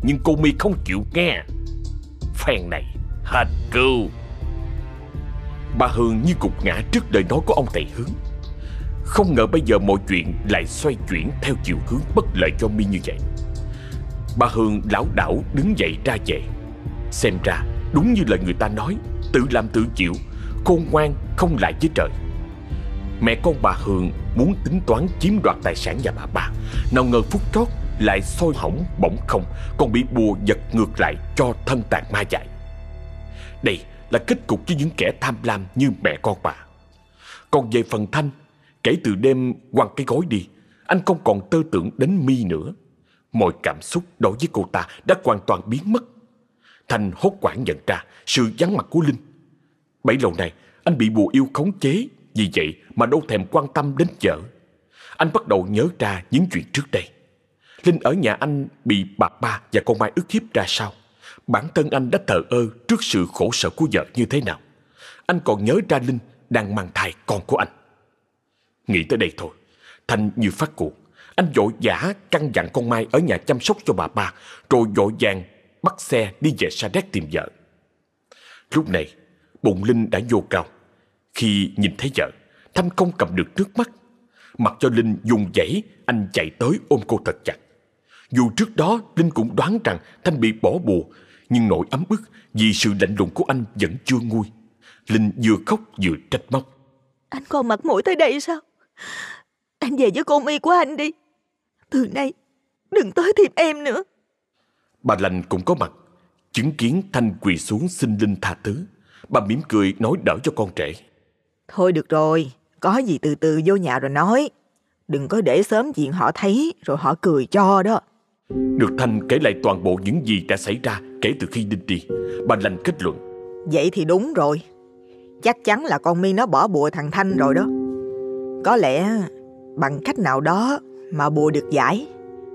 Nhưng cô mi không chịu nghe. Phen này, hết cưu Bà Hương như cục ngã trước lời nói của ông thầy hướng. Không ngờ bây giờ mọi chuyện lại xoay chuyển theo chiều hướng bất lợi cho mi như vậy. Bà Hương lão đảo đứng dậy ra về. Xem ra đúng như lời người ta nói Tự làm tự chịu Khôn ngoan không lại với trời. Mẹ con bà Hương muốn tính toán chiếm đoạt tài sản nhà bà bà, Nào ngờ phút chót lại sôi hỏng bỗng không Còn bị bùa giật ngược lại cho thân tàn ma dại. Đây là kết cục cho những kẻ tham lam như mẹ con bà. Còn về phần Thanh Kể từ đêm quăng cái gối đi, Anh không còn tơ tưởng đến mi nữa. Mọi cảm xúc đối với cô ta đã hoàn toàn biến mất. Thành hốt quảng nhận ra sự vắng mặt của Linh. Bảy lâu nay, anh bị bùa yêu khống chế, Vì vậy mà đâu thèm quan tâm đến vợ. Anh bắt đầu nhớ ra những chuyện trước đây. Linh ở nhà anh bị bà ba và con Mai ức hiếp ra sao? Bản thân anh đã thờ ơ trước sự khổ sở của vợ như thế nào? Anh còn nhớ ra Linh đang mang thai con của anh. Nghĩ tới đây thôi. Thanh như phát cuồng. Anh vội vã căn dặn con Mai ở nhà chăm sóc cho bà ba, Rồi vội vàng bắt xe đi về Sa Đéc tìm vợ. Lúc này, bụng Linh đã vô cao. Khi nhìn thấy vợ, Thanh không cầm được nước mắt. Mặc cho Linh dùng dãy Anh chạy tới ôm cô thật chặt. Dù trước đó, Linh cũng đoán rằng Thanh bị bỏ bùa, Nhưng nỗi ấm ức Vì sự lạnh lùng của anh vẫn chưa nguôi. Linh vừa khóc vừa trách móc. Anh còn mặt mũi tới đây sao? Anh về với cô mi của anh đi. Từ nay Đừng tới tìm em nữa. Bà lành cũng có mặt Chứng kiến Thanh quỳ xuống xin Linh tha thứ. Bà mỉm cười nói đỡ cho con trẻ. Thôi được rồi Có gì từ từ vô nhà rồi nói. Đừng có để sớm chuyện họ thấy Rồi họ cười cho đó. Được Thanh kể lại toàn bộ những gì đã xảy ra Kể từ khi Linh đi. Bà lành kết luận. Vậy thì đúng rồi. Chắc chắn là con mi nó bỏ bùa thằng Thanh rồi đó có lẽ Bằng cách nào đó Mà bùa được giải,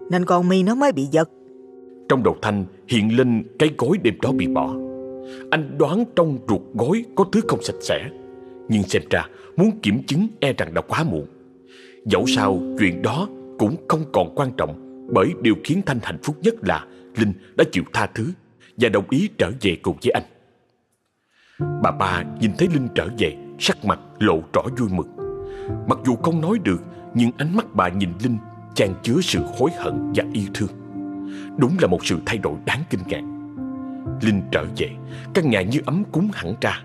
Nên con mi nó mới bị giật. Trong đầu Thanh hiện lên cái gối đêm đó bị bỏ. Anh đoán trong ruột gối có thứ không sạch sẽ, Nhưng xem ra muốn kiểm chứng e rằng đã quá muộn. Dẫu sao, chuyện đó cũng không còn quan trọng, Bởi điều khiến Thanh hạnh phúc nhất là Linh đã chịu tha thứ Và đồng ý trở về cùng với anh. Bà ba nhìn thấy Linh trở về, Sắc mặt lộ rõ vui mừng. Mặc dù không nói được, Nhưng ánh mắt bà nhìn Linh Chan chứa sự hối hận và yêu thương. Đúng là một sự thay đổi đáng kinh ngạc. Linh trở về, Căn nhà như ấm cúng hẳn ra.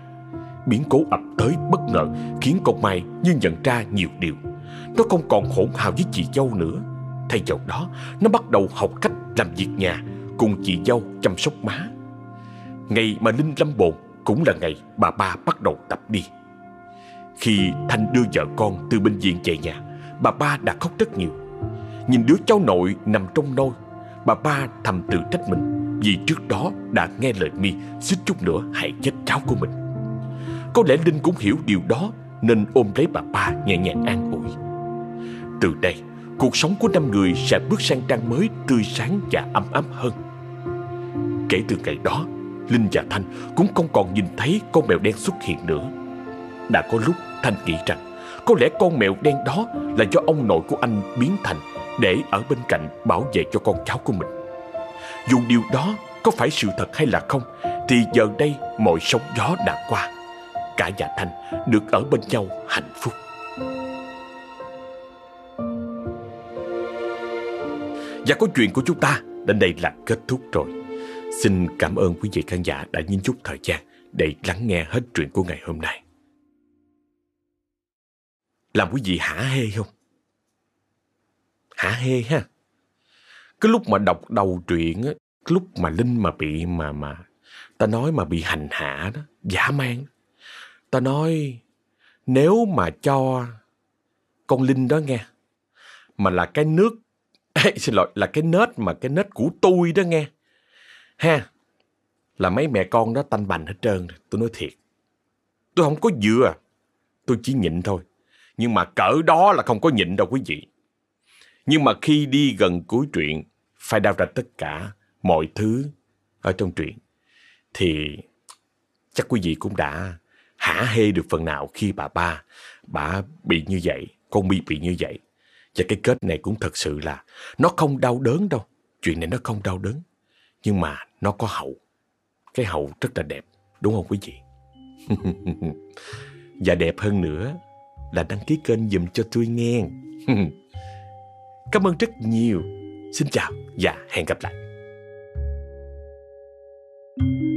Biến cố ập tới bất ngờ, Khiến con Mai như nhận ra nhiều điều. Nó không còn hỗn hào với chị dâu nữa. Thay vào đó, Nó bắt đầu học cách làm việc nhà Cùng chị dâu chăm sóc má. Ngày mà Linh lâm bồn Cũng là ngày bà ba bắt đầu tập đi. Khi Thanh đưa vợ con từ bệnh viện về nhà, Bà ba đã khóc rất nhiều. Nhìn đứa cháu nội nằm trong nôi, Bà ba thầm tự trách mình Vì trước đó đã nghe lời mi Xích chút nữa hại chết cháu của mình. Có lẽ Linh cũng hiểu điều đó Nên ôm lấy bà ba nhẹ nhàng an ủi. Từ đây, Cuộc sống của năm người sẽ bước sang trang mới Tươi sáng và ấm áp hơn. Kể từ ngày đó, Linh và Thanh cũng không còn nhìn thấy con mèo đen xuất hiện nữa. Đã có lúc Thanh nghĩ rằng Có lẽ con mèo đen đó là do ông nội của anh biến thành Để ở bên cạnh bảo vệ cho con cháu của mình. Dù điều đó có phải sự thật hay là không, Thì giờ đây mọi sóng gió đã qua. Cả nhà Thanh được ở bên nhau hạnh phúc. Và câu chuyện của chúng ta đến đây là kết thúc rồi. Xin cảm ơn quý vị khán giả đã nhìn chút thời gian để lắng nghe hết chuyện của ngày hôm nay. Làm quý vị hả hê không? Hả hê ha? Cái lúc mà đọc đầu truyện á, cái lúc mà Linh mà bị mà mà ta nói mà bị hành hạ đó, giả man. Ta nói nếu mà cho con Linh đó nghe mà là cái nước xin lỗi là cái nết mà cái nết của tôi đó nghe Ha, là mấy mẹ con đó tanh bành hết trơn. Tôi nói thiệt. Tôi không có dựa. Tôi chỉ nhịn thôi. Nhưng mà cỡ đó là không có nhịn đâu quý vị. Nhưng mà khi đi gần cuối truyện, phải đau ra tất cả mọi thứ ở trong truyện. Thì chắc quý vị cũng đã hả hê được phần nào khi bà ba, bà bị như vậy, con bị bị như vậy. Và cái kết này cũng thật sự là nó không đau đớn đâu. Chuyện này nó không đau đớn. Nhưng mà nó có hậu. Cái hậu rất là đẹp. Đúng không quý vị? Và đẹp hơn nữa là đăng ký kênh dùm cho tôi nghe. Cảm ơn rất nhiều. Xin chào và hẹn gặp lại. thank you